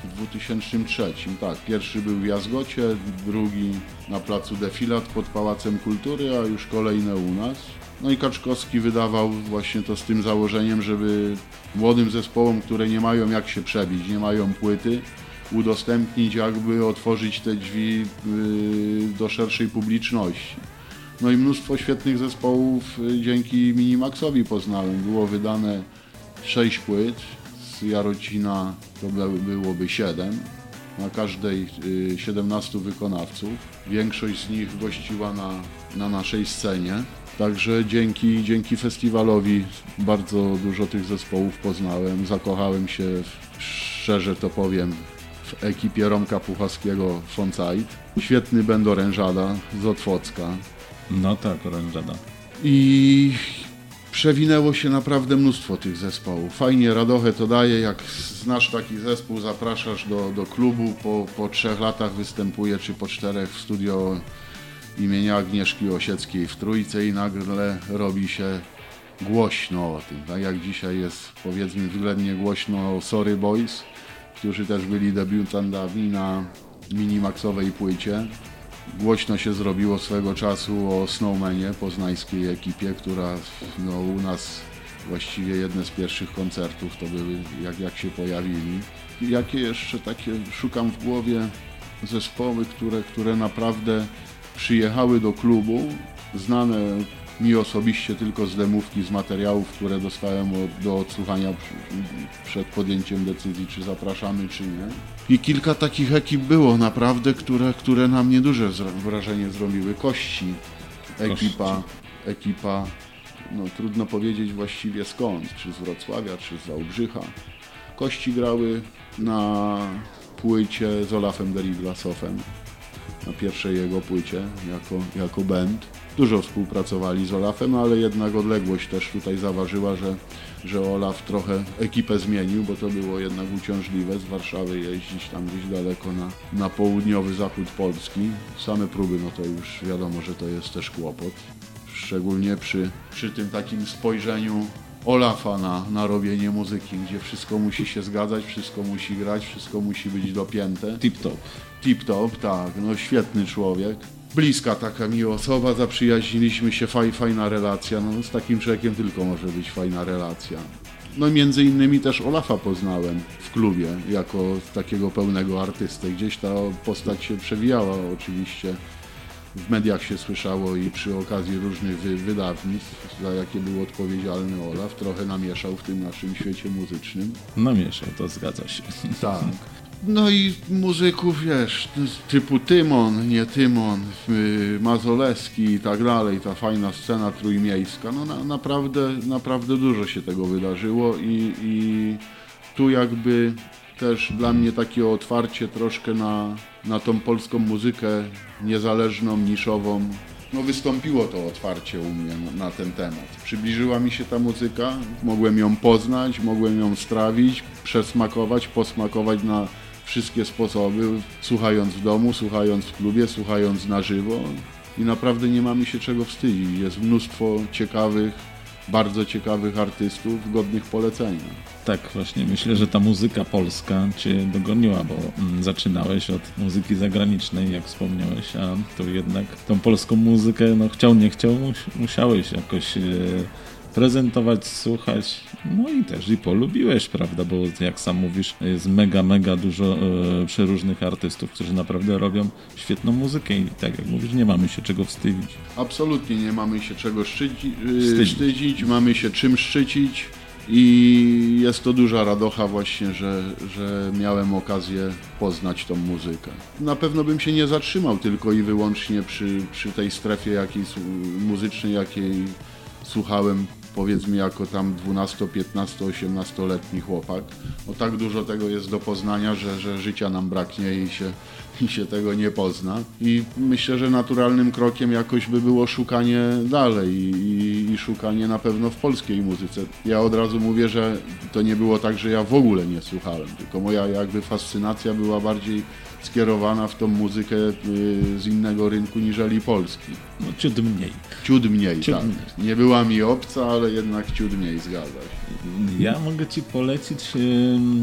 w 2003. Tak, pierwszy był w Jazgocie, drugi na placu Defilat pod Pałacem Kultury, a już kolejne u nas. No i Kaczkowski wydawał właśnie to z tym założeniem, żeby młodym zespołom, które nie mają jak się przebić, nie mają płyty, udostępnić, jakby otworzyć te drzwi y, do szerszej publiczności. No i mnóstwo świetnych zespołów y, dzięki Minimaxowi poznałem. Było wydane sześć płyt, z Jarocina to byłoby 7, na każdej 17 y, wykonawców. Większość z nich gościła na, na naszej scenie. Także dzięki, dzięki festiwalowi bardzo dużo tych zespołów poznałem. Zakochałem się, w, szczerze to powiem, w ekipie Romka Puchaskiego Fonsait. Świetny band Orężada z Otwocka. No tak, Orężada. I przewinęło się naprawdę mnóstwo tych zespołów. Fajnie radochę to daje, jak znasz taki zespół, zapraszasz do, do klubu, po, po trzech latach występuje, czy po czterech w studio imienia Agnieszki Osieckiej w Trójce i nagle robi się głośno o tym. Tak jak dzisiaj jest powiedzmy względnie głośno o Sorry Boys, którzy też byli debiutantami na minimaxowej płycie. Głośno się zrobiło swego czasu o Snowmanie, poznańskiej ekipie, która no, u nas właściwie jedne z pierwszych koncertów to były, jak, jak się pojawili. Jakie jeszcze takie szukam w głowie zespoły, które, które naprawdę przyjechały do klubu, znane mi osobiście tylko z demówki, z materiałów, które dostałem do odsłuchania przed podjęciem decyzji, czy zapraszamy, czy nie. I kilka takich ekip było naprawdę, które, które na mnie duże wrażenie zrobiły. Kości, ekipa, ekipa, no trudno powiedzieć właściwie skąd, czy z Wrocławia, czy z Wałbrzycha. Kości grały na płycie z Olafem Deriglasowem, na pierwszej jego płycie jako, jako band. Dużo współpracowali z Olafem, ale jednak odległość też tutaj zaważyła, że, że Olaf trochę ekipę zmienił, bo to było jednak uciążliwe z Warszawy jeździć tam gdzieś daleko na, na południowy zachód Polski. Same próby, no to już wiadomo, że to jest też kłopot. Szczególnie przy, przy tym takim spojrzeniu Olafa na, na robienie muzyki, gdzie wszystko musi się zgadzać, wszystko musi grać, wszystko musi być dopięte. Tip top. Tip top, tak, no świetny człowiek. Bliska taka mi osoba, zaprzyjaźniliśmy się, faj, fajna relacja, no z takim człowiekiem tylko może być fajna relacja. No między innymi też Olafa poznałem w klubie jako takiego pełnego artystę. Gdzieś ta postać się przewijała oczywiście w mediach się słyszało i przy okazji różnych wy wydawnictw, za jakie był odpowiedzialny Olaf, trochę namieszał w tym naszym świecie muzycznym. Namieszał, to zgadza się. Tak. No i muzyków, wiesz, typu Tymon, nie Tymon, y, Mazoleski i tak dalej, ta fajna scena trójmiejska, no na, naprawdę, naprawdę dużo się tego wydarzyło i, i tu jakby też dla mnie takie otwarcie troszkę na, na tą polską muzykę niezależną, niszową. No wystąpiło to otwarcie u mnie na, na ten temat. Przybliżyła mi się ta muzyka, mogłem ją poznać, mogłem ją strawić, przesmakować, posmakować na wszystkie sposoby, słuchając w domu, słuchając w klubie, słuchając na żywo i naprawdę nie mamy się czego wstydzić. Jest mnóstwo ciekawych, bardzo ciekawych artystów, godnych polecenia. Tak, właśnie myślę, że ta muzyka polska Cię dogoniła, bo mm, zaczynałeś od muzyki zagranicznej, jak wspomniałeś, a tu jednak tą polską muzykę, no chciał, nie chciał, musiałeś jakoś e, prezentować, słuchać, no i też i polubiłeś, prawda, bo jak sam mówisz, jest mega, mega dużo e, przeróżnych artystów, którzy naprawdę robią świetną muzykę i tak jak mówisz, nie mamy się czego wstydzić. Absolutnie nie mamy się czego szczyci, e, wstydzić, mamy się czym szczycić i jest to duża radocha właśnie, że, że miałem okazję poznać tą muzykę. Na pewno bym się nie zatrzymał tylko i wyłącznie przy, przy tej strefie jakiej, muzycznej, jakiej słuchałem powiedzmy jako tam 12, 15, 18-letni chłopak. No tak dużo tego jest do poznania, że, że życia nam braknie i się, i się tego nie pozna. I myślę, że naturalnym krokiem jakoś by było szukanie dalej i, i, i szukanie na pewno w polskiej muzyce. Ja od razu mówię, że to nie było tak, że ja w ogóle nie słuchałem, tylko moja jakby fascynacja była bardziej skierowana w tą muzykę y, z innego rynku niżeli polski. No ciut mniej. Ciut mniej, ciut tak. Mniej. Nie była mi obca, ale jednak ciut mniej, zgadza się. Ja mogę Ci polecić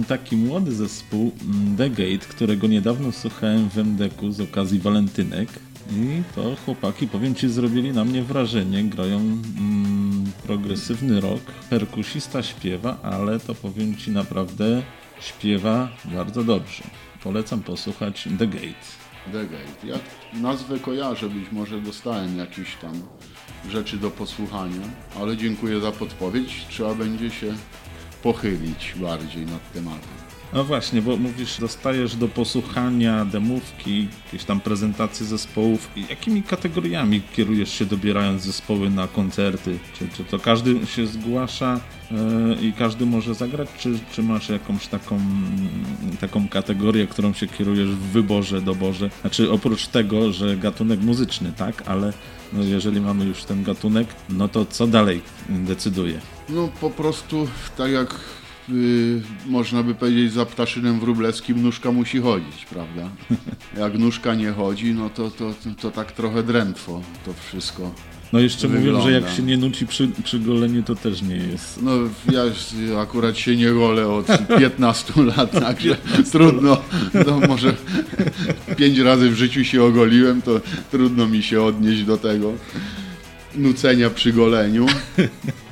taki młody zespół mm, The Gate, którego niedawno słuchałem w MDK z okazji walentynek. I to chłopaki, powiem Ci, zrobili na mnie wrażenie. Grają mm, progresywny rock, perkusista śpiewa, ale to powiem Ci naprawdę śpiewa bardzo dobrze polecam posłuchać The Gate. The Gate. Ja nazwę kojarzę, być może dostałem jakieś tam rzeczy do posłuchania, ale dziękuję za podpowiedź. Trzeba będzie się pochylić bardziej nad tematem. No właśnie, bo mówisz, dostajesz do posłuchania demówki, jakieś tam prezentacje zespołów. Jakimi kategoriami kierujesz się dobierając zespoły na koncerty? Czy, czy to każdy się zgłasza yy, i każdy może zagrać, czy, czy masz jakąś taką, taką kategorię, którą się kierujesz w wyborze, doborze? Znaczy oprócz tego, że gatunek muzyczny, tak, ale no jeżeli mamy już ten gatunek, no to co dalej decyduje? No po prostu tak jak można by powiedzieć za ptaszynem wróblewskim nóżka musi chodzić, prawda? Jak nóżka nie chodzi, no to, to, to, tak trochę drętwo to wszystko. No jeszcze wygląda. mówią, że jak się nie nuci przy, przy goleniu, to też nie jest. No ja akurat się nie golę od 15 lat, także trudno, no może pięć razy w życiu się ogoliłem, to trudno mi się odnieść do tego nucenia przy goleniu,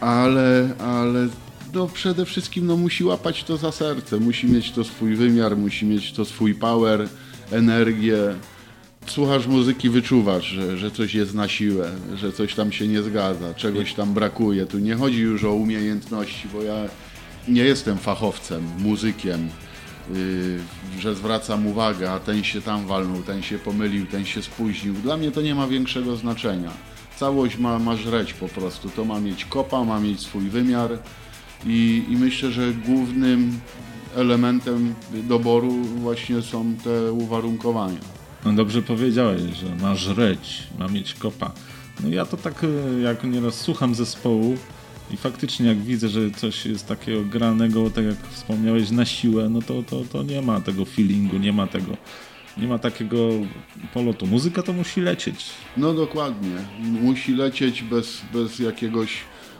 ale, ale no przede wszystkim no, musi łapać to za serce, musi mieć to swój wymiar, musi mieć to swój power, energię. słuchasz muzyki, wyczuwasz, że, że coś jest na siłę, że coś tam się nie zgadza, czegoś tam brakuje. Tu nie chodzi już o umiejętności, bo ja nie jestem fachowcem, muzykiem, yy, że zwracam uwagę, a ten się tam walnął, ten się pomylił, ten się spóźnił. Dla mnie to nie ma większego znaczenia. Całość ma, ma żreć po prostu. To ma mieć kopa, ma mieć swój wymiar i, i myślę, że głównym elementem doboru właśnie są te uwarunkowania. No dobrze powiedziałeś, że ma żreć, ma mieć kopa. No ja to tak e, jak nieraz słucham zespołu i faktycznie jak widzę, że coś jest takiego granego, tak jak wspomniałeś, na siłę, no to, to, to nie ma tego feelingu, nie ma tego, nie ma takiego polotu. Muzyka to musi lecieć. No dokładnie. Musi lecieć bez, bez jakiegoś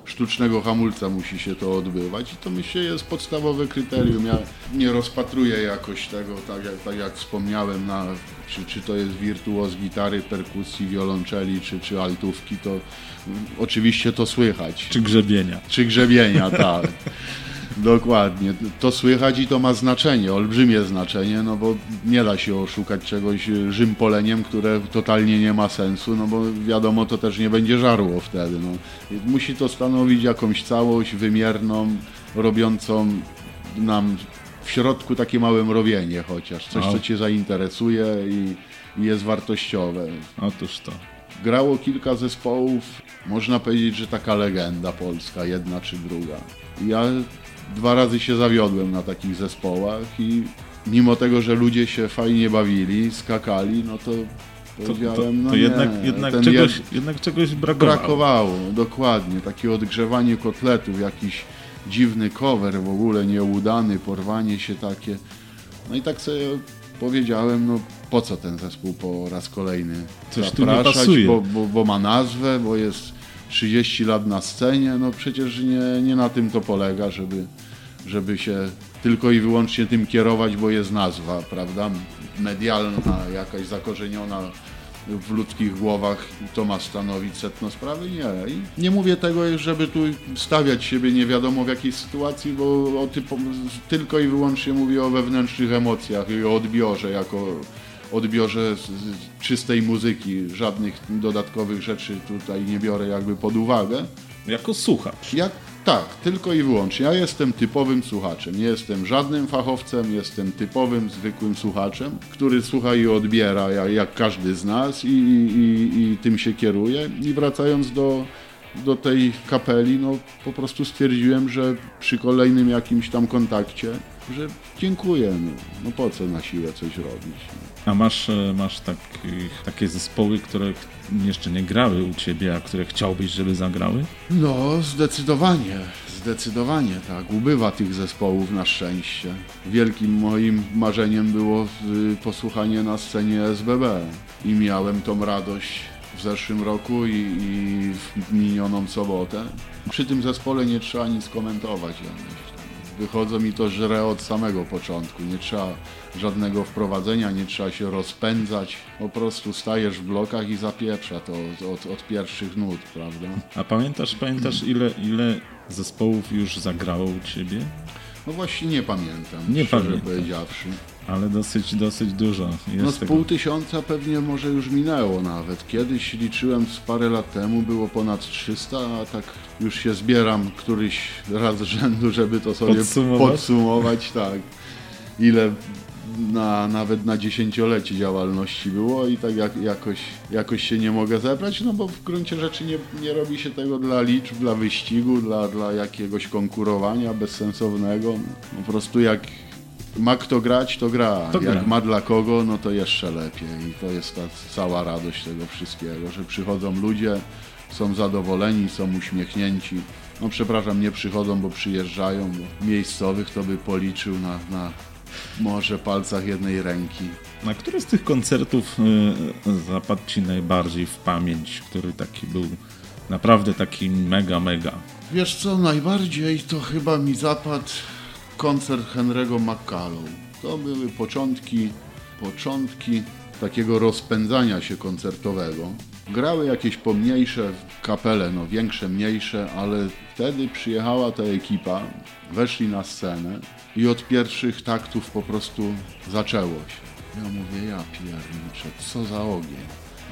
sztucznego hamulca musi się to odbywać i to myślę jest podstawowe kryterium. Ja nie rozpatruję jakoś tego, tak jak, tak jak wspomniałem, na, czy, czy to jest wirtuoz gitary, perkusji, wiolonczeli, czy, czy altówki, to oczywiście to słychać. Czy grzebienia. Czy grzebienia, tak. Dokładnie. To słychać i to ma znaczenie, olbrzymie znaczenie, no bo nie da się oszukać czegoś rzympoleniem, które totalnie nie ma sensu, no bo wiadomo, to też nie będzie żarło wtedy. No. Musi to stanowić jakąś całość wymierną, robiącą nam w środku takie małe mrowienie chociaż, coś, co cię zainteresuje i, i jest wartościowe. Otóż to. Grało kilka zespołów, można powiedzieć, że taka legenda polska, jedna czy druga. Ja dwa razy się zawiodłem na takich zespołach i mimo tego, że ludzie się fajnie bawili, skakali, no to powiedziałem, to, to, no to nie, jednak, jednak, czegoś, jed- jednak czegoś brakowało. brakowało, dokładnie, takie odgrzewanie kotletów, jakiś dziwny cover w ogóle nieudany, porwanie się takie. No i tak sobie powiedziałem, no po co ten zespół po raz kolejny Coś tu nie zapraszać, pasuje. bo, bo, bo ma nazwę, bo jest 30 lat na scenie, no przecież nie, nie na tym to polega, żeby, żeby się tylko i wyłącznie tym kierować, bo jest nazwa, prawda, medialna, jakaś zakorzeniona w ludzkich głowach to ma stanowić setno sprawy? Nie. I nie mówię tego, żeby tu stawiać siebie nie wiadomo w jakiej sytuacji, bo o typu, tylko i wyłącznie mówię o wewnętrznych emocjach i o odbiorze jako odbiorze czystej muzyki. Żadnych dodatkowych rzeczy tutaj nie biorę jakby pod uwagę. Jako słuchacz. Ja tak, tylko i wyłącznie. Ja jestem typowym słuchaczem. Nie jestem żadnym fachowcem, jestem typowym, zwykłym słuchaczem, który słucha i odbiera jak, każdy z nas i, i, i tym się kieruje. I wracając do, do tej kapeli, no po prostu stwierdziłem, że przy kolejnym jakimś tam kontakcie, że dziękuję. No, no po co na siłę coś robić? A masz, e, masz takich, takie zespoły, które jeszcze nie grały u ciebie, a które chciałbyś, żeby zagrały? No, zdecydowanie, zdecydowanie tak. Ubywa tych zespołów na szczęście. Wielkim moim marzeniem było y, posłuchanie na scenie SBB i miałem tą radość w zeszłym roku i, i w minioną sobotę. Przy tym zespole nie trzeba nic komentować, ja. Wychodzą mi to żre od samego początku. Nie trzeba żadnego wprowadzenia, nie trzeba się rozpędzać. Po prostu stajesz w blokach i zapieprza to od, od pierwszych nut, prawda? A pamiętasz, pamiętasz ile, ile zespołów już zagrało u ciebie? No właśnie nie pamiętam, Nie szczerze pamiętam. powiedziawszy. Ale dosyć, dosyć dużo jest No z tego. pół tysiąca pewnie może już minęło nawet. Kiedyś liczyłem z parę lat temu, było ponad 300, a tak już się zbieram któryś raz z rzędu, żeby to sobie Podsumować? podsumować tak. Ile na, nawet na dziesięciolecie działalności było i tak jak, jakoś, jakoś się nie mogę zebrać, no bo w gruncie rzeczy nie, nie robi się tego dla liczb, dla wyścigu, dla, dla jakiegoś konkurowania bezsensownego. Po prostu jak ma kto grać, to gra. To jak gra. ma dla kogo, no to jeszcze lepiej. I to jest ta cała radość tego wszystkiego, że przychodzą ludzie, są zadowoleni, są uśmiechnięci. No przepraszam, nie przychodzą, bo przyjeżdżają, bo miejscowych to by policzył na, na może palcach jednej ręki. Na który z tych koncertów y, zapadł ci najbardziej w pamięć, który taki był naprawdę taki mega, mega? Wiesz co, najbardziej to chyba mi zapadł koncert Henry'ego McCallum. To były początki, początki takiego rozpędzania się koncertowego. Grały jakieś pomniejsze kapele, no większe, mniejsze, ale wtedy przyjechała ta ekipa, weszli na scenę i od pierwszych taktów po prostu zaczęło się. Ja mówię, ja pierniczę, co za ogień.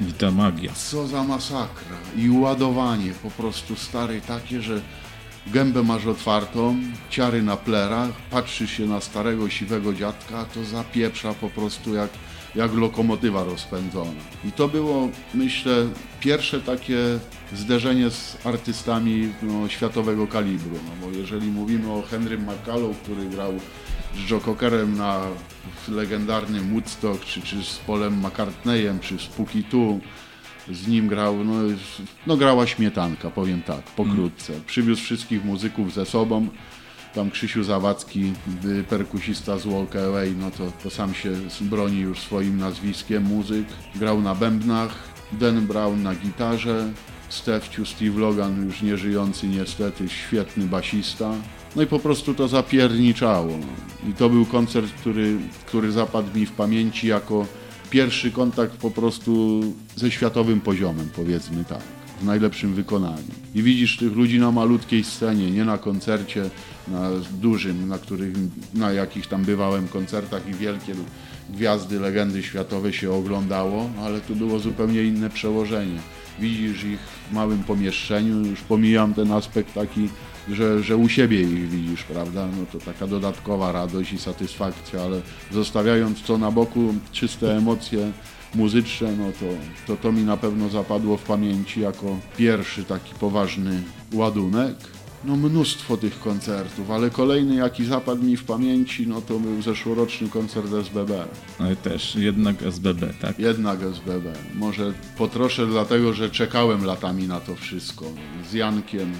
I ta magia. Co za masakra i ładowanie po prostu stary takie, że gębę masz otwartą, ciary na plerach, patrzysz się na starego siwego dziadka, to zapieprza po prostu jak, jak lokomotywa rozpędzona. I to było, myślę, pierwsze takie zderzenie z artystami no, światowego kalibru, no bo jeżeli mówimy o Henrym McCallow, który grał z Joe Cockerem na legendarnym Woodstock, czy, czy z Polem McCartneyem, czy z Puki Tu, z nim grał, no, no grała śmietanka, powiem tak, pokrótce. Przywiózł wszystkich muzyków ze sobą, tam Krzysiu Zawadzki, y, perkusista z Walk Away, no to, to sam się broni już swoim nazwiskiem, muzyk. Grał na bębnach, Dan Brown na gitarze, Stefciu, Steve Logan, już nieżyjący niestety, świetny basista. No i po prostu to zapierniczało. I to był koncert, który, który zapadł mi w pamięci jako pierwszy kontakt po prostu ze światowym poziomem, powiedzmy tak, w najlepszym wykonaniu. I widzisz tych ludzi na malutkiej scenie, nie na koncercie, na dużym, na których, na jakich tam bywałem koncertach i wielkie gwiazdy, legendy światowe się oglądało, ale tu było zupełnie inne przełożenie. Widzisz ich w małym pomieszczeniu, już pomijam ten aspekt taki że, że u siebie ich widzisz, prawda? No to taka dodatkowa radość i satysfakcja, ale zostawiając to na boku, czyste emocje muzyczne, no to, to to mi na pewno zapadło w pamięci jako pierwszy taki poważny ładunek. No mnóstwo tych koncertów, ale kolejny jaki zapadł mi w pamięci, no to był zeszłoroczny koncert SBB. Ale też jednak SBB, tak? Jednak SBB. Może po trosze dlatego, że czekałem latami na to wszystko. Z Jankiem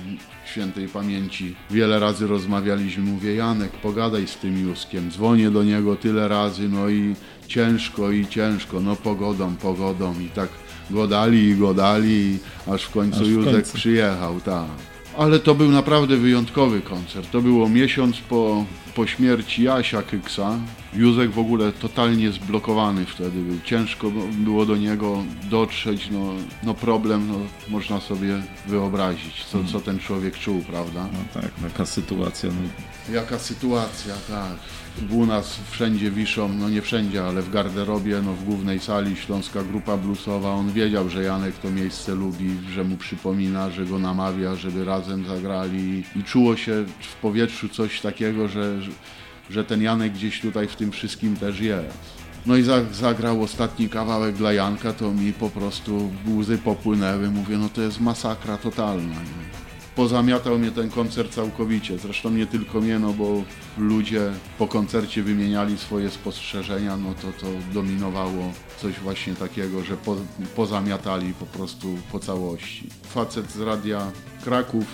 świętej pamięci wiele razy rozmawialiśmy. Mówię, Janek, pogadaj z tym Juskiem. Dzwonię do niego tyle razy, no i ciężko i ciężko, no pogodą, pogodą i tak godali i godali, aż w końcu Aż w Józek końcu. przyjechał, tak. Ale to był naprawdę wyjątkowy koncert. To było miesiąc po, po śmierci Jasia Kyksa. Józek w ogóle totalnie zblokowany wtedy był. Ciężko było do niego dotrzeć. No, no problem, no, można sobie wyobrazić, co, co ten człowiek czuł, prawda? No tak, taka sytuacja. No, Jaka sytuacja, tak. U nas wszędzie wiszą, no nie wszędzie, ale w garderobie, no w głównej sali Śląska Grupa Bluesowa. On wiedział, że Janek to miejsce lubi, że mu przypomina, że go namawia, żeby razem zagrali. I czuło się w powietrzu coś takiego, że, że, ten Janek gdzieś tutaj w tym wszystkim też jest. No i za- zagrał ostatni kawałek dla Janka, to mi po prostu łzy popłynęły. Mówię, no to jest masakra totalna. Nie? Pozamiatał mnie ten koncert całkowicie. Zresztą nie tylko mnie, no bo ludzie po koncercie wymieniali swoje spostrzeżenia, no to to dominowało coś właśnie takiego, że po, pozamiatali po prostu po całości. Facet z Radia Kraków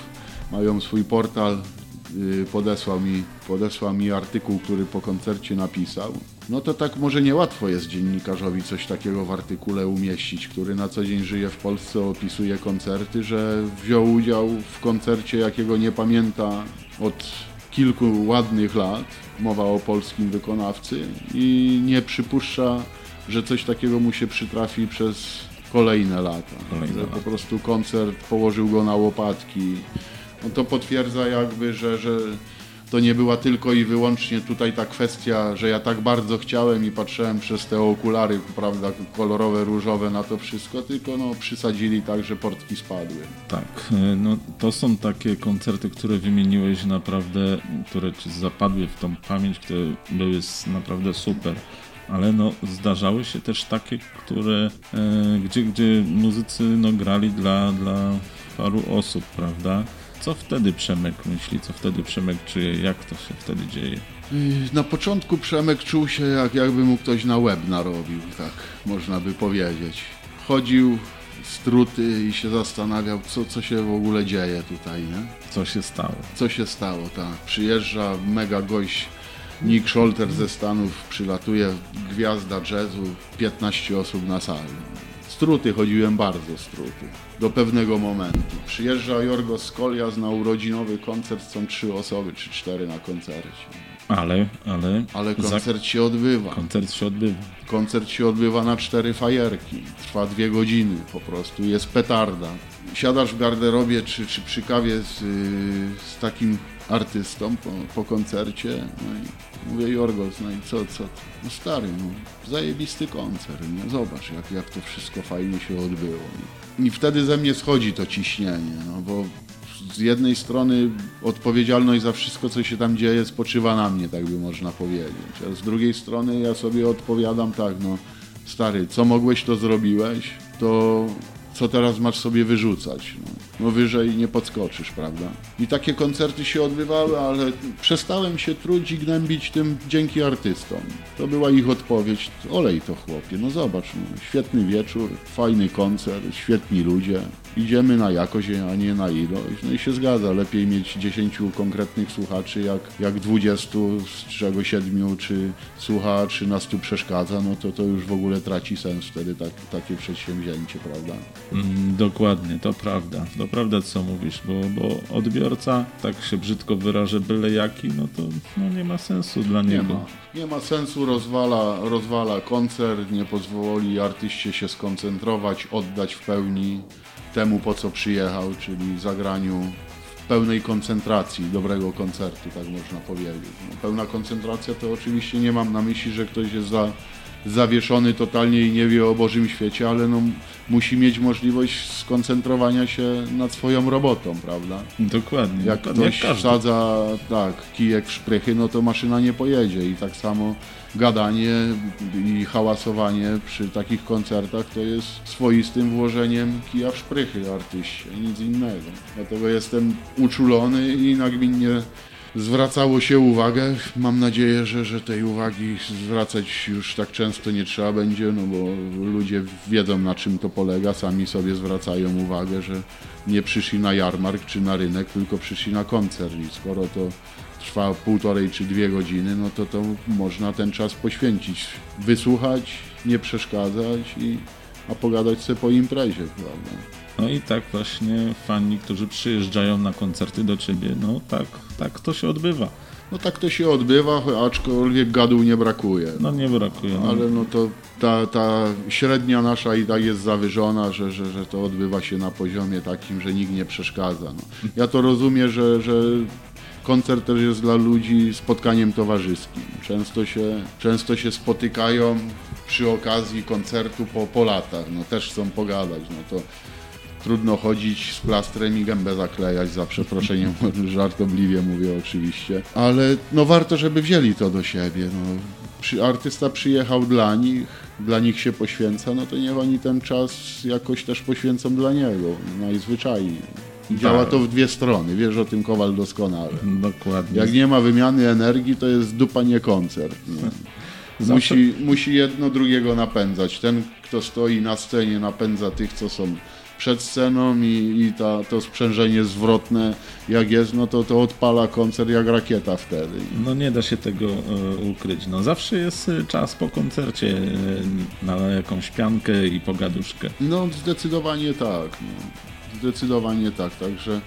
mają swój portal, podesłał mi, podesłał mi artykuł, który po koncercie napisał. No to tak może niełatwo jest dziennikarzowi coś takiego w artykule umieścić, który na co dzień żyje w Polsce, opisuje koncerty, że wziął udział w koncercie, jakiego nie pamięta od kilku ładnych lat, mowa o polskim wykonawcy i nie przypuszcza, że coś takiego mu się przytrafi przez kolejne lata. Kolejne że lata. po prostu koncert położył go na łopatki. No to potwierdza jakby, że, że to nie była tylko i wyłącznie tutaj ta kwestia, że ja tak bardzo chciałem i patrzyłem przez te okulary, prawda, kolorowe, różowe na to wszystko, tylko no przysadzili tak, że portki spadły. tak, e, no to są takie koncerty, które wymieniłeś naprawdę, które ci zapadły w tą pamięć, które były naprawdę super. Ale no, zdarzały się też takie, które, e, gdzie, gdzie muzycy no, grali dla, dla paru osób, prawda? Co wtedy Przemek myśli, co wtedy Przemek czuje, jak to się wtedy dzieje? Na początku Przemek czuł się jak jakby mu ktoś na łeb narobił, tak można by powiedzieć. Chodził struty i się zastanawiał, co, co się w ogóle dzieje tutaj, nie? Co się stało? Co się stało, tak. Przyjeżdża mega gość Nick Scholter ze Stanów, przylatuje gwiazda jazzu, 15 osób na sali. Struty, chodziłem bardzo struty. Do pewnego momentu. Przyjeżdża Jorgos Skolias na urodzinowy koncert, są trzy osoby czy cztery na koncercie. Ale, ale, Ale za- koncert się odbywa. koncert się odbywa. Koncert się odbywa na cztery fajerki. Trwa dwie godziny po prostu. Jest petarda. Siadasz w garderobie czy, czy przy kawie z, yy, z takim artystom po, po koncercie. No i mówię, Jorgos, no i co, co? No stary, no zajebisty koncert, nie? Zobacz, jak, jak to wszystko fajnie się odbyło. I wtedy ze mnie schodzi to ciśnienie, no bo z jednej strony odpowiedzialność za wszystko, co się tam dzieje, spoczywa na mnie, tak by można powiedzieć. A z drugiej strony ja sobie odpowiadam tak, no stary, co mogłeś, to zrobiłeś, to co teraz masz sobie wyrzucać? No, no wyżej nie podskoczysz, prawda? I takie koncerty się odbywały, ale przestałem się truć i gnębić tym dzięki artystom. To była ich odpowiedź. Olej to chłopie, no zobacz, no, świetny wieczór, fajny koncert, świetni ludzie. Idziemy na jakość, a nie na ilość. No i się zgadza, lepiej mieć 10 konkretnych słuchaczy, jak, jak 20, z czego 7 czy słucha, 13 przeszkadza, no to to już w ogóle traci sens wtedy tak, takie przedsięwzięcie, prawda? Mm, dokładnie, to prawda. To prawda, co mówisz, bo, bo odbiorca, tak się brzydko wyrażę, byle jaki, no to no, nie ma sensu dla Nie niego. ma. Nie ma sensu, rozwala, rozwala koncert, nie pozwoli artyście się skoncentrować, oddać w pełni temu, po co przyjechał, czyli zagraniu w pełnej koncentracji dobrego koncertu, tak można powiedzieć. No, pełna koncentracja to oczywiście nie mam na myśli, że ktoś jest za, zawieszony totalnie i nie wie o Bożym świecie, ale no, musi mieć możliwość skoncentrowania się nad swoją robotą, prawda? Dokładnie. Jak ktoś jak każdy. wsadza tak, kijek w szprychy, no to maszyna nie pojedzie i tak samo gadanie i hałasowanie przy takich koncertach to jest swoistym włożeniem kija w szprychy artyście, nic innego. Dlatego jestem uczulony i nagminnie zwracało się uwagę. Mam nadzieję, że, że tej uwagi zwracać już tak często nie trzeba będzie, no bo ludzie wiedzą na czym to polega, sami sobie zwracają uwagę, że nie przyszli na jarmark czy na rynek, tylko przyszli na koncert i skoro to trwa półtorej czy dwie godziny, no to to można ten czas poświęcić, wysłuchać, nie przeszkadzać i a pogadać sobie po imprezie, prawda? No i tak właśnie fani, którzy przyjeżdżają na koncerty do ciebie, no tak, tak to się odbywa. No tak to się odbywa, aczkolwiek gadu nie brakuje. No nie brakuje. No. Ale no to ta, ta średnia nasza i tak jest zawyżona, że, że, że to odbywa się na poziomie takim, że nikt nie przeszkadza. No. Ja to rozumiem, że, że koncert też jest dla ludzi spotkaniem towarzyskim. Często się, często się spotykają przy okazji koncertu po, po latach, no też chcą pogadać, no to trudno chodzić z plastrem i gębę zaklejać, za przeproszeniem, żartobliwie mówię oczywiście, ale no warto, żeby wzięli to do siebie. No. Przy, artysta przyjechał dla nich, dla nich się poświęca, no to niech oni ten czas jakoś też poświęcą dla niego, najzwyczajniej. I działa to w dwie strony, wiesz o tym Kowal doskonale. Dokładnie. Jak nie ma wymiany energii, to jest dupa nie koncert. No. Zawsze- Musi, musi jedno drugiego napędzać. Ten, kto stoi na scenie, napędza tych, co są przed sceną i, i ta, to sprzężenie zwrotne, jak jest, no to to odpala koncert jak rakieta wtedy. No nie da się tego e, ukryć. No zawsze jest e, czas po koncercie e, na jakąś piankę i pogaduszkę. No zdecydowanie tak. No. Zdecydowanie tak, także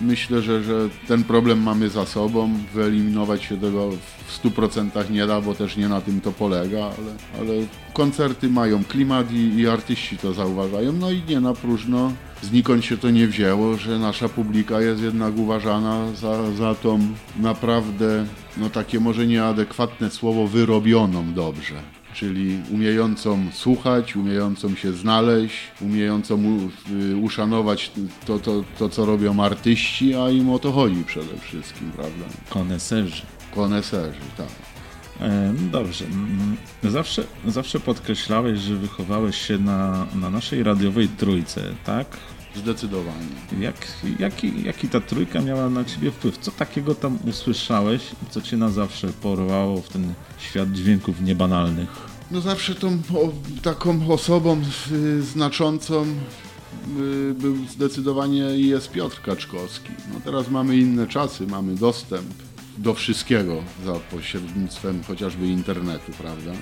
myślę, że, że ten problem mamy za sobą. Wyeliminować się tego w 100% nie da, bo też nie na tym to polega, ale, ale koncerty mają klimat i, i artyści to zauważają. No i nie na próżno. Znikąd się to nie wzięło, że nasza publika jest jednak uważana za, za tą naprawdę, no takie może nieadekwatne słowo, wyrobioną dobrze czyli umiejącą słuchać, umiejącą się znaleźć, umiejącą y, uszanować to, to, to, co robią artyści, a im o to chodzi przede wszystkim, prawda? Koneserzy. Koneserzy, tak. E, no dobrze. Mm, Zawsze, zawsze podkreślałeś, że wychowałeś się na, na naszej radiowej trójce, tak? Zdecydowanie. Jak, jaki, jaki ta trójka miała na ciebie wpływ? Co takiego tam usłyszałeś, co cię na zawsze porwało w ten świat dźwięków niebanalnych? No zawsze tą o, taką osobą y, znaczącą y, był zdecydowanie i jest Piotr Kaczkowski. No teraz mamy inne czasy, mamy dostęp do wszystkiego za pośrednictwem chociażby internetu, prawda?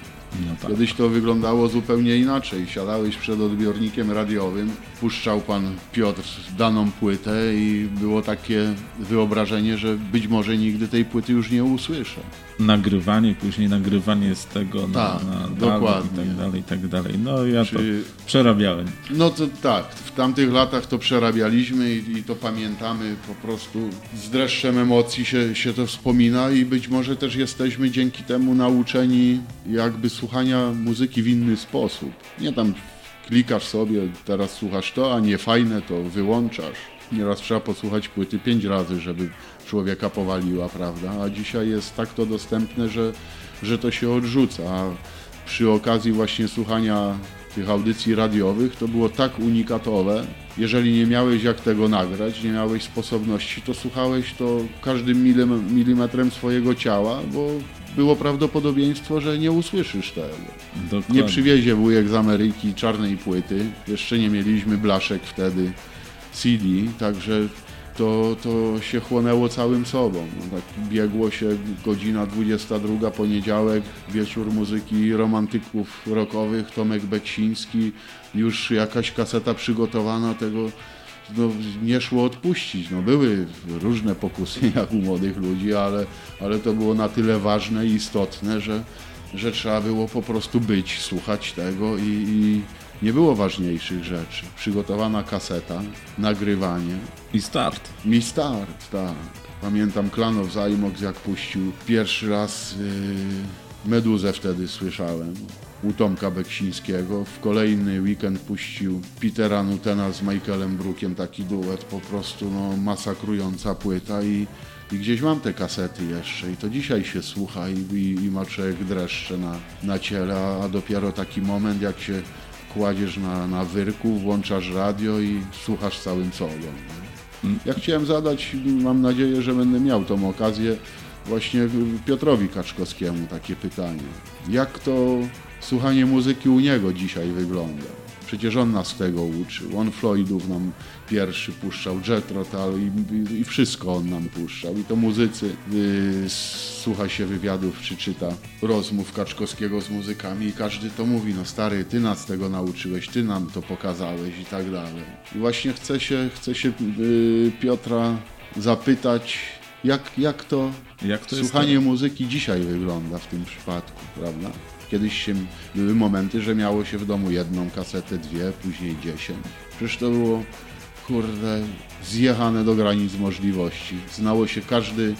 No tak. Kiedyś to wyglądało zupełnie inaczej. Siadałeś przed odbiornikiem radiowym, puszczał pan Piotr daną płytę i było takie wyobrażenie, że być może nigdy tej płyty już nie usłyszę. Nagrywanie, później nagrywanie z tego na, Tak, na dokładnie. i tak dalej, i tak dalej. No ja to Czy- przerabiałem. No to tak, w tamtych latach to przerabialiśmy i, i to pamiętamy po prostu z dreszczem emocji się, się to wspomina i być może też jesteśmy dzięki temu nauczeni jakby słuchania muzyki w inny sposób. Nie tam klikasz sobie, teraz słuchasz to, a nie fajne, to wyłączasz. Nieraz trzeba posłuchać płyty pięć razy, żeby człowieka powaliła, prawda? A dzisiaj jest tak to dostępne, że, że to się odrzuca. A przy okazji właśnie słuchania tych audycji radiowych to było tak unikatowe. Jeżeli nie miałeś jak tego nagrać, nie miałeś sposobności, to słuchałeś to każdym milim- milimetrem swojego ciała, bo było prawdopodobieństwo, że nie usłyszysz tego. Dokładnie. Nie przywiezie wujek z Ameryki czarnej płyty. Jeszcze nie mieliśmy blaszek wtedy CD, także to, to się chłonęło całym sobą. No tak biegło się godzina 22, poniedziałek, wieczór muzyki romantyków rockowych, Tomek Beksiński, już jakaś kaseta przygotowana, tego no, nie szło odpuścić. No, były różne pokusy jak u młodych ludzi, ale, ale to było na tyle ważne i istotne, że, że trzeba było po prostu być, słuchać tego i, i nie było ważniejszych rzeczy. Przygotowana kaseta, nagrywanie, I start. mi start, tak. Pamiętam Klanow Zajmox, jak puścił pierwszy raz yy, Meduzę wtedy słyszałem u Tomka Beksińskiego. W kolejny weekend puścił Petera Nutena z Michaelem Brookiem, taki duet, po prostu no, masakrująca płyta i, i gdzieś mam te kasety jeszcze i to dzisiaj się słucha i, i, i ma człowiek dreszcze na, na ciele, a, a dopiero taki moment, jak się kładziesz na, na wyrku, włączasz radio i słuchasz całym sobą. nie? Ja chciałem zadać, mam nadzieję, że będę miał tą okazję, właśnie Piotrowi Kaczkowskiemu takie pytanie. Jak to słuchanie muzyki u niego dzisiaj wygląda? Przecież on nas tego uczył. On Floydów nam pierwszy puszczał, Jethro Tull i, i, i wszystko on nam puszczał. I to muzycy, yy, słucha się wywiadów czy czyta rozmów Kaczkowskiego z muzykami i każdy to mówi, no stary, ty nas tego nauczyłeś, ty nam to pokazałeś i tak dalej. I właśnie chcę się, chcę się yy, Piotra zapytać, jak, jak to, Jak to słuchanie muzyki dzisiaj wygląda w tym przypadku, prawda? Kiedyś się, były momenty, że miało się w domu jedną kasetę, dwie, później dziesięć. Przecież to było, kurde, zjechane do granic możliwości. Znało się każdy,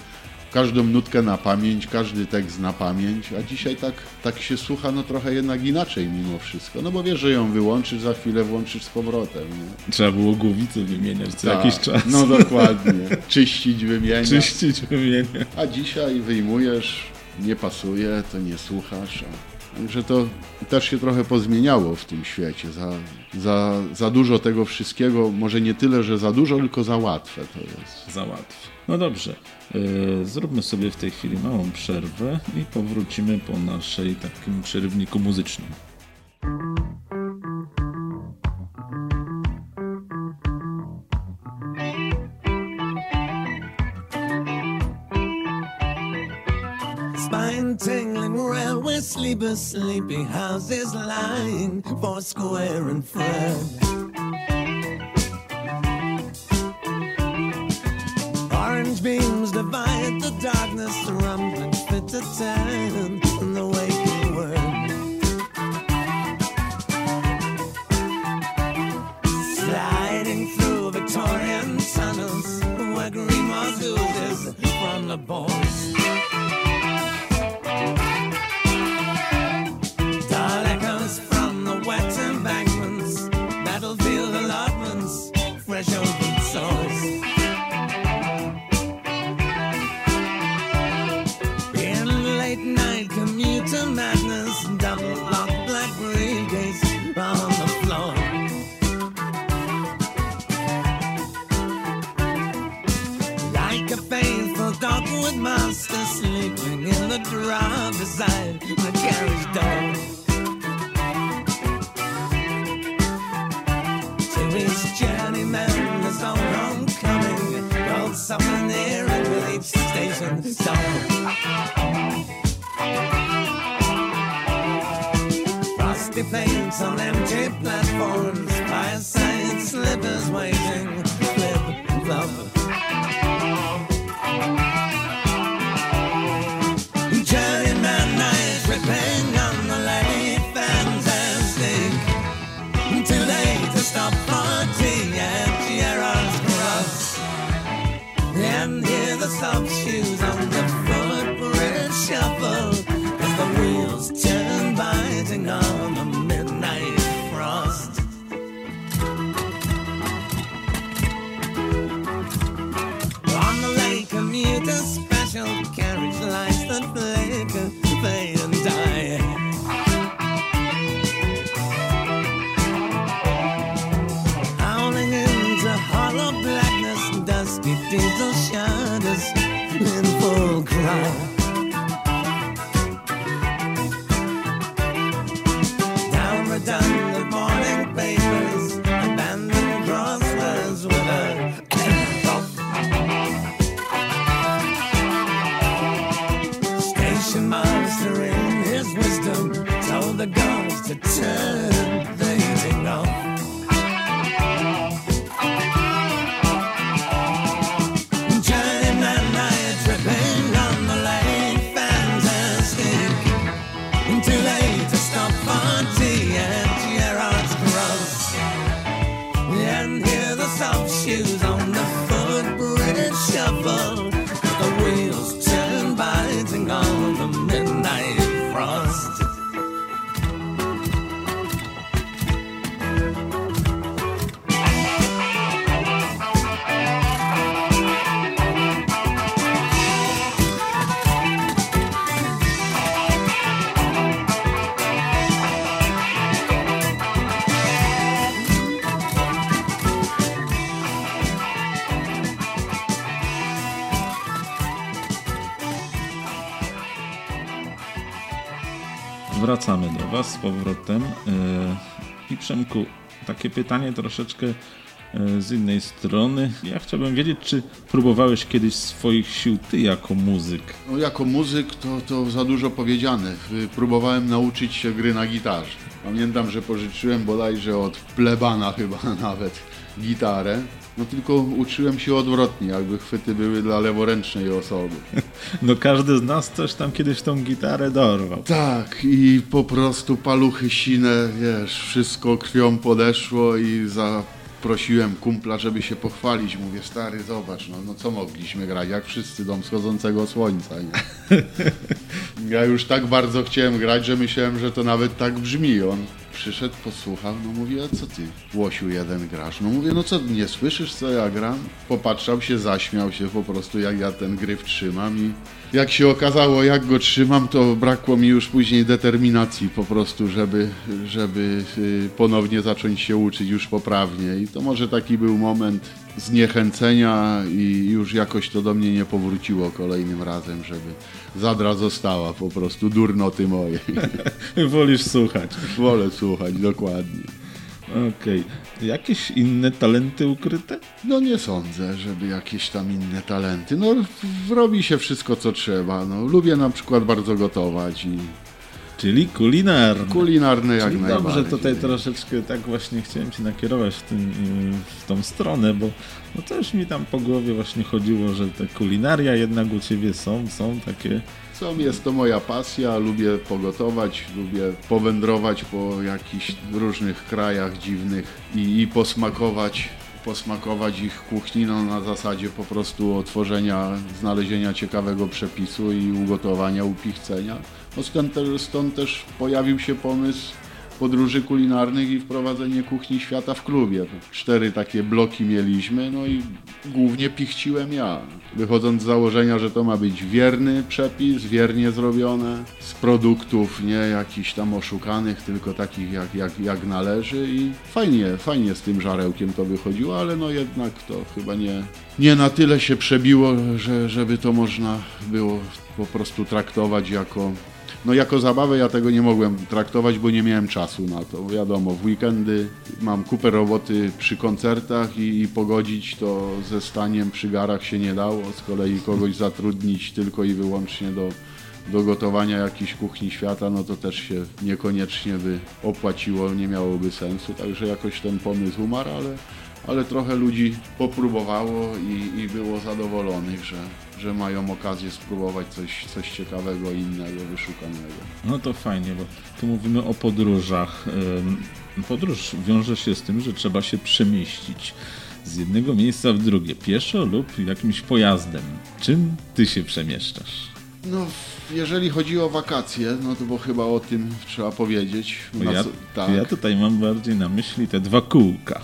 każdą nutkę na pamięć, każdy tekst na pamięć, a dzisiaj tak, tak się słucha, no trochę jednak inaczej mimo wszystko. No bo wiesz, że ją wyłączysz, za chwilę włączysz z powrotem. Nie? Trzeba było głowice wymieniać co Tak, jakiś czas. No dokładnie. Czyścić, wymieniać. Czyścić, wymieniać. A dzisiaj wyjmujesz, nie pasuje, to nie słuchasz. A... Także to też się trochę pozmieniało w tym świecie. Za, za, za dużo tego wszystkiego, może nie tyle, że za dużo, tylko za łatwe to jest. Załatw. No dobrze. Yy, zróbmy sobie w tej chwili małą przerwę i powrócimy po naszej takim przerywniku muzycznym. Spine railway sleepers, sleepy houses lying four square and Fred. Orange beams divide the darkness, rumbling fit to ten in the waking world. Sliding through Victorian tunnels where green oozes from the bones. Beside the carriage door. To his journeyman, his own homecoming, rolled something near with each station stone. Empty plates on empty platforms, fireside slippers waiting, Was z powrotem. E, I Przemku, takie pytanie troszeczkę e, z innej strony. Ja chciałbym wiedzieć, czy próbowałeś kiedyś swoich sił ty jako muzyk? No, jako muzyk to, to za dużo powiedziane. Y, Próbowałem nauczyć się gry na gitarze. Pamiętam, że pożyczyłem bodajże od plebana chyba nawet gitarę. No tylko uczyłem się odwrotnie, jakby chwyty były dla leworęcznej osoby. No każdy z nas coś tam kiedyś tą gitarę dorwał. Tak, i po prostu paluchy sine, wiesz, wszystko krwią podeszło i zaprosiłem kumpla, żeby się pochwalić. Mówię, stary, zobacz, no, no co mogliśmy grać, jak wszyscy dom wschodzącego słońca, nie? Ja już tak bardzo chciałem grać, że myślałem, że to nawet tak brzmi. On przyszedł, posłuchał, no mówi, a co ty, Łosiu jeden grasz? No mówię, no co, nie słyszysz, co ja gram? Popatrzał się, zaśmiał się po prostu, jak ja ten gryf trzymam i jak się okazało, jak go trzymam, to brakło mi już później determinacji po prostu, żeby, żeby y, ponownie zacząć się uczyć już poprawnie. I to może taki był moment zniechęcenia i już jakoś to do mnie nie powróciło kolejnym razem, żeby zadra została po prostu durnoty moje. Wolisz słuchać. Wolę słuchać, dokładnie. Okej. Jakieś inne talenty ukryte? No nie sądzę, żeby jakieś tam inne talenty. No robi się wszystko, co trzeba. No, lubię na przykład bardzo gotować i Czyli kulinarne. kulinarne jak Czyli dobrze, tutaj troszeczkę tak właśnie chciałem Cię nakierować w, tym, w tą stronę, bo no też mi tam po głowie właśnie chodziło, że te kulinaria jednak u Ciebie są, są takie... Są, jest to moja pasja, lubię pogotować, lubię powędrować po jakichś różnych krajach dziwnych i, i posmakować, posmakować ich kuchni no, na zasadzie po prostu otworzenia, znalezienia ciekawego przepisu i ugotowania, upichcenia. No stąd, stąd też pojawił się pomysł podróży kulinarnych i wprowadzenie kuchni świata w klubie. Cztery takie bloki mieliśmy, no i głównie pichciłem ja. Wychodząc z założenia, że to ma być wierny przepis, wiernie zrobione, z produktów nie jakichś tam oszukanych, tylko takich jak, jak, jak należy i fajnie, fajnie z tym żarełkiem to wychodziło, ale no jednak to chyba nie, nie na tyle się przebiło, że, żeby to można było po prostu traktować jako no jako zabawę ja tego nie mogłem traktować, bo nie miałem czasu na to. Wiadomo, w weekendy mam kupę roboty przy koncertach i, i pogodzić to ze staniem przy garach się nie dało. Z kolei kogoś zatrudnić tylko i wyłącznie do do gotowania jakiejś kuchni świata, no to też się niekoniecznie by opłaciło, nie miałoby sensu, także jakoś ten pomysł umarł, ale, ale trochę ludzi popróbowało i, i było zadowolonych, że, że mają okazję spróbować coś, coś ciekawego, innego, wyszukanego. No to fajnie, bo tu mówimy o podróżach. Podróż wiąże się z tym, że trzeba się przemieścić z jednego miejsca w drugie, pieszo lub jakimś pojazdem. Czym ty się przemieszczasz? No, jeżeli chodzi o wakacje, no to bo chyba o tym trzeba powiedzieć. Bo Na ja, tak, ja tutaj mam bardziej na myśli te dwa kółka.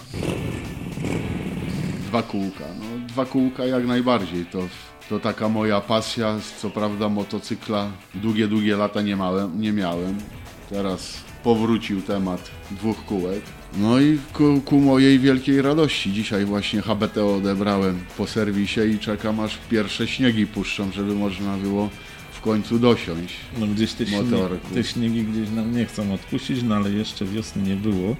dwa kółka. No, dwa kółka jak najbardziej. To, to taka moja pasja. Co prawda motocykla długie, długie lata nie, małem, nie miałem. Teraz powrócił temat dwóch kółek. No i ku, ku mojej wielkiej radości. Dzisiaj właśnie HBT odebrałem po serwisie i czekam aż pierwsze śniegi puszczą, żeby można było w końcu dosiąść. No gdzieś te, śniegi, Motorku. te śniegi gdzieś nam nie chcą odpuścić, no ale jeszcze wiosny nie było.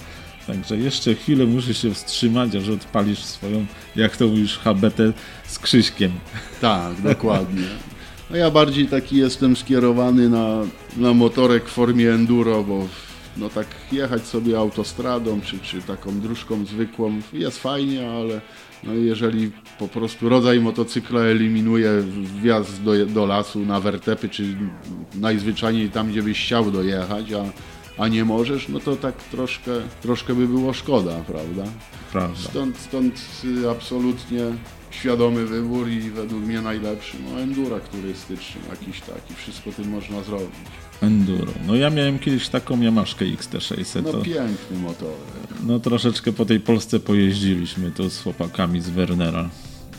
Także jeszcze chwilę muszę się wstrzymać, aż odpalisz swoją, jak to mówisz, HBT z Krzyśkiem. Tak, dokładnie. No ja bardziej taki jestem skierowany na, na motorek w formie enduro, bo no tak jechać sobie autostradą czy, czy taką dróżką zwykłą jest fajnie, ale no jeżeli po prostu rodzaj motocykla eliminuje wjazd do, do lasu na wertepy, czy najzwyczajniej tam, gdzie byś chciał dojechać, a, a nie możesz, no to tak troszkę, troszkę by było szkoda, prawda? Prawda. Stąd, stąd y, absolutnie świadomy wybór i według mnie najlepszy. No endurak turystyczny, jakiś taki, wszystko tym można zrobić. Enduro. No ja miałem kiedyś taką Yamaszkę XT600. No To, piękny motor. no troszeczkę po tej Polsce pojeździliśmy tu z chłopakami z Wernera.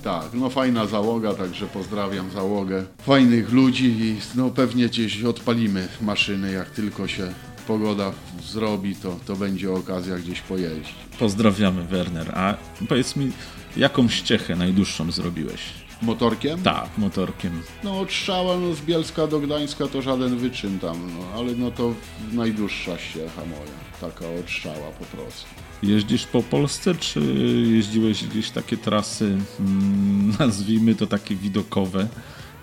Tak, no fajna załoga, także pozdrawiam załogę. Fajnych ludzi i no pewnie gdzieś odpalimy maszyny, jak tylko się pogoda zrobi, to, to będzie okazja gdzieś pojeździć. Pozdrawiamy Werner. A powiedz mi, jaką ściechę najdłuższą zrobiłeś? Motorkiem? Tak, motorkiem. No od Strzała, no z Bielska do Gdańska to żaden wyczyn tam, no, ale no to najdłuższa ściecha moja, taka od Strzała po prostu. Jeździsz po Polsce, czy jeździłeś gdzieś takie trasy, mm, nazwijmy to takie widokowe,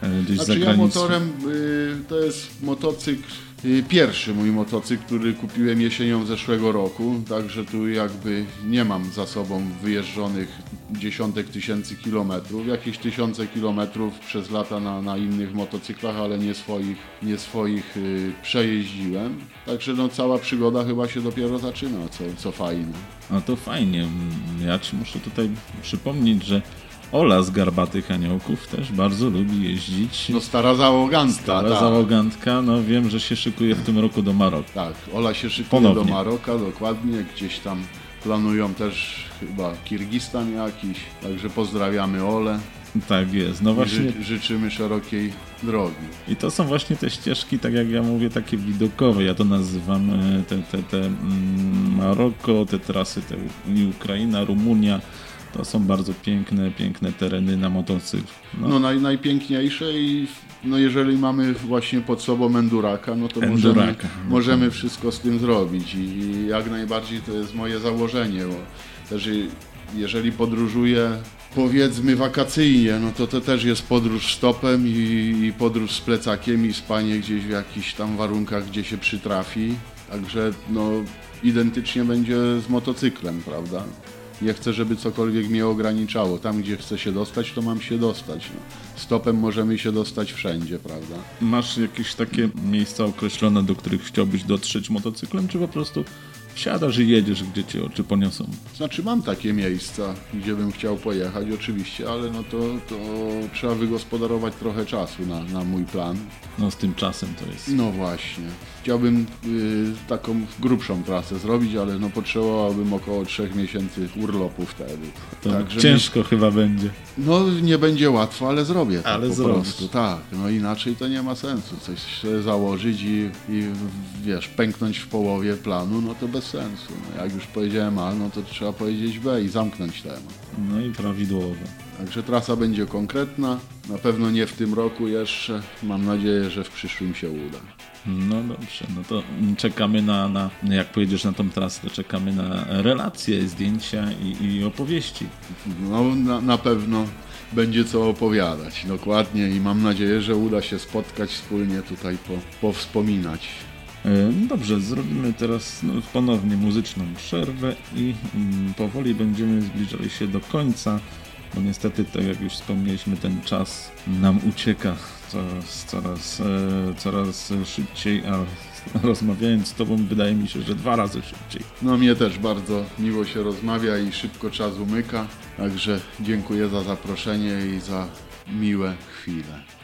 e, gdzieś Znaczy za ja granicą? motorem, y, to jest motocykl, pierwszy mój motocykl, który kupiłem jesienią zeszłego roku, także tu jakby nie mam za sobą wyjeżdżonych dziesiątek tysięcy kilometrów, jakieś tysiące kilometrów przez lata na, na innych motocyklach, ale nie swoich, nie swoich y, przejeździłem. Także no cała przygoda chyba się dopiero zaczyna, co, co fajne. No to fajnie. Ja ci muszę tutaj przypomnieć, że Ola z Garbatych Aniołków też bardzo lubi jeździć. No stara załogantka, Stara tak. załogantka, no wiem, że się szykuje w tym roku do Maroku. Tak, Ola się szykuje Ponownie. do Maroka, dokładnie, gdzieś tam planują też chyba Kirgistan jakiś, także pozdrawiamy Olę Tak jest, no właśnie. ży, życzymy szerokiej drogi. I to są właśnie te ścieżki, tak jak ja mówię, takie widokowe. Ja to nazywam e, te, te, te mm, Maroko, te trasy, te Ukraina, Rumunia. To są bardzo piękne, piękne tereny na motocykl. No, No naj, najpiękniejsze i no jeżeli mamy właśnie pod sobą enduraka, no to możemy, Enduraka, no możemy wszystko z tym zrobić i, i jak najbardziej to jest moje założenie, bo też jeżeli podróżuję powiedzmy wakacyjnie, no to to też jest podróż stopem i, i podróż z plecakiem i spanie gdzieś w jakichś tam warunkach, gdzie się przytrafi, także no identycznie będzie z motocyklem, prawda? Nie chcę, żeby cokolwiek mnie ograniczało. Tam, gdzie chcę się dostać, to mam się dostać. No. Stopem możemy się dostać wszędzie, prawda? Masz jakieś takie miejsca określone, do których chciałbyś dotrzeć motocyklem, czy po prostu wsiadasz i jedziesz, gdzie cię oczy poniosą? Znaczy mam takie miejsca, gdzie bym chciał pojechać oczywiście, ale no to, to trzeba wygospodarować trochę czasu na, na mój plan. No z tym czasem to jest. No właśnie. Chciałbym y, taką grubszą trasę zrobić, ale no potrzebowałbym około trzech miesięcy urlopu wtedy. To Także ciężko chyba będzie. No nie będzie łatwo, ale zrobię to Ale po zrobisz. prostu, tak. No inaczej to nie ma sensu. Coś sobie założyć i, i wiesz, pęknąć w połowie planu, no to bez sensu. No, jak już powiedziałem A, no to trzeba powiedzieć B i zamknąć temat. No i prawidłowo. Także trasa będzie konkretna, na pewno nie w tym roku jeszcze. Mam nadzieję, że w przyszłym się uda. No dobrze, no to czekamy na, na jak pojedziesz na tą trasę, to czekamy na relacje, zdjęcia i, i opowieści. No na, na pewno będzie co opowiadać, dokładnie i mam nadzieję, że uda się spotkać wspólnie tutaj, po, powspominać. E, Dobrze, zrobimy teraz no, ponownie muzyczną przerwę i mm, powoli będziemy zbliżali się do końca, bo niestety, tak jak już wspomnieliśmy, ten czas nam ucieka coraz, coraz, e, coraz szybciej, a rozmawiając z Tobą wydaje mi się, że dwa razy szybciej. No mnie też bardzo miło się rozmawia i szybko czas umyka, także dziękuję za zaproszenie i za miłe chwile.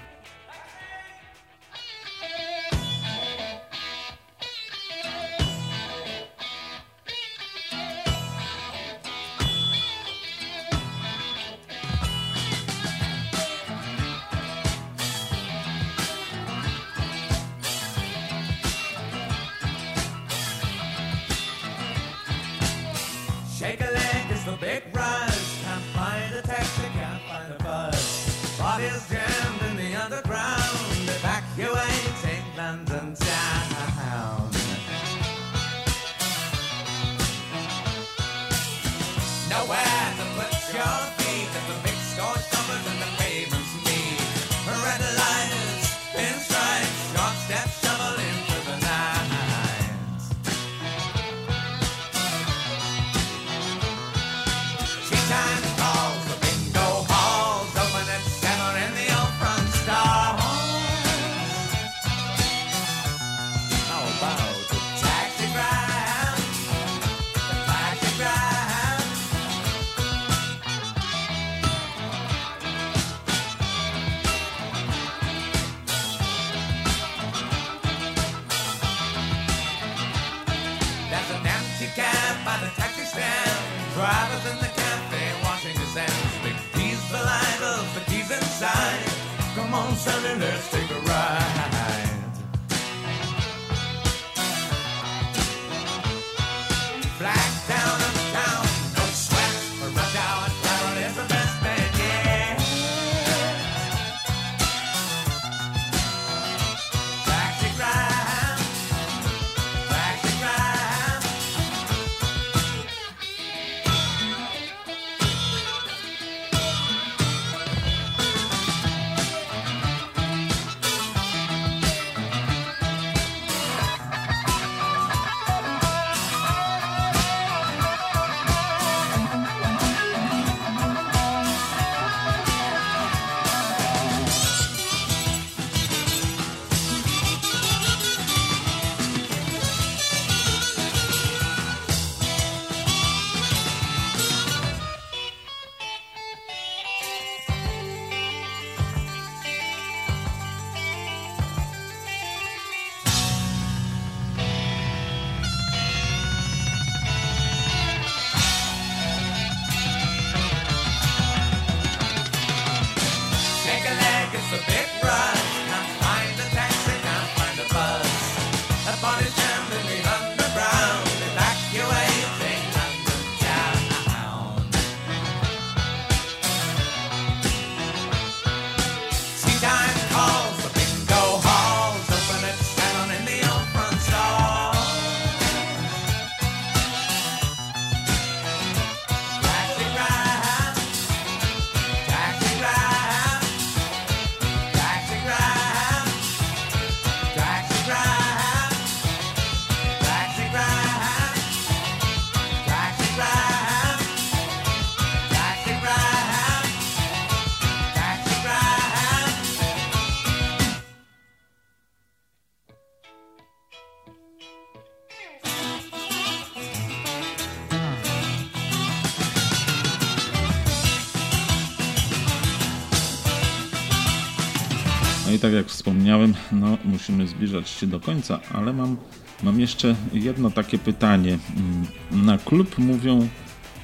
Tak jak wspomniałem, no musimy zbliżać się do końca, ale mam, mam jeszcze jedno takie pytanie. Mm, Na klub mówią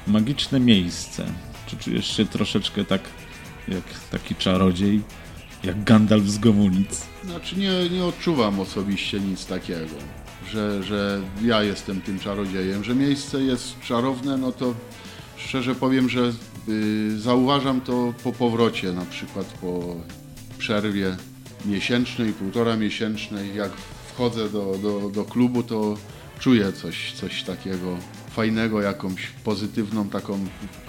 magiczne miejsce. Czy czujesz się troszeczkę tak jak taki czarodziej, jak Gandalf z Gomulic? Znaczy nie, nie odczuwam osobiście nic takiego, że, że ja jestem tym czarodziejem, że miejsce jest czarowne, no to szczerze powiem, że y, zauważam to po powrocie, na przykład po przerwie miesięcznej, półtora miesięcznej, jak wchodzę do, do, do klubu, to czuję coś, coś takiego fajnego, jakąś pozytywną taką,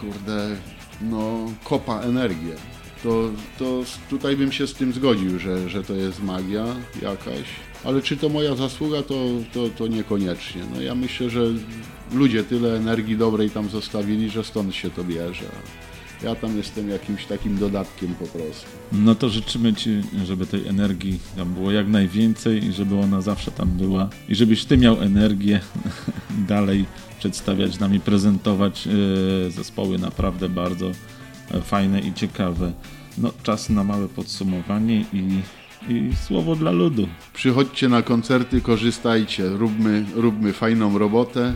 kurde, no kopa energię. To, to tutaj bym się z tym zgodził, że, że to jest magia jakaś. Ale czy to moja zasługa, to, to, to niekoniecznie. No ja myślę, że ludzie tyle energii dobrej tam zostawili, że stąd się to bierze. Ja tam jestem jakimś takim dodatkiem po prostu. No to życzymy Ci, żeby tej energii tam było jak najwięcej i żeby ona zawsze tam była i żebyś Ty miał energię dalej przedstawiać nam i prezentować e, zespoły naprawdę bardzo e, fajne i ciekawe. No czas na małe podsumowanie i, i słowo dla ludu. Przychodźcie na koncerty, korzystajcie, róbmy, róbmy fajną robotę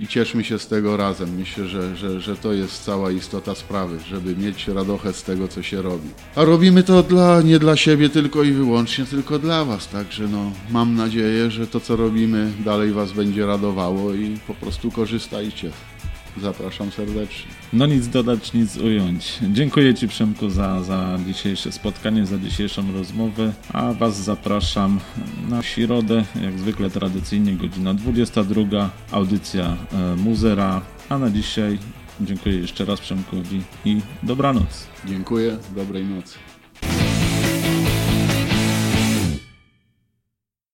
i cieszmy się z tego razem. Myślę, że, że, że to jest cała istota sprawy, żeby mieć radochę z tego, co się robi. A robimy to dla, nie dla siebie tylko i wyłącznie, tylko dla Was. Także no, mam nadzieję, że to, co robimy, dalej Was będzie radowało i po prostu korzystajcie. Zapraszam serdecznie. No nic dodać, nic ująć. Dziękuję Ci Przemku za, za dzisiejsze spotkanie, za dzisiejszą rozmowę, a Was zapraszam na środę, jak zwykle tradycyjnie godzina 22, audycja e, Muzera, a na dzisiaj dziękuję jeszcze raz Przemkowi i dobranoc. Dziękuję, dobrej nocy.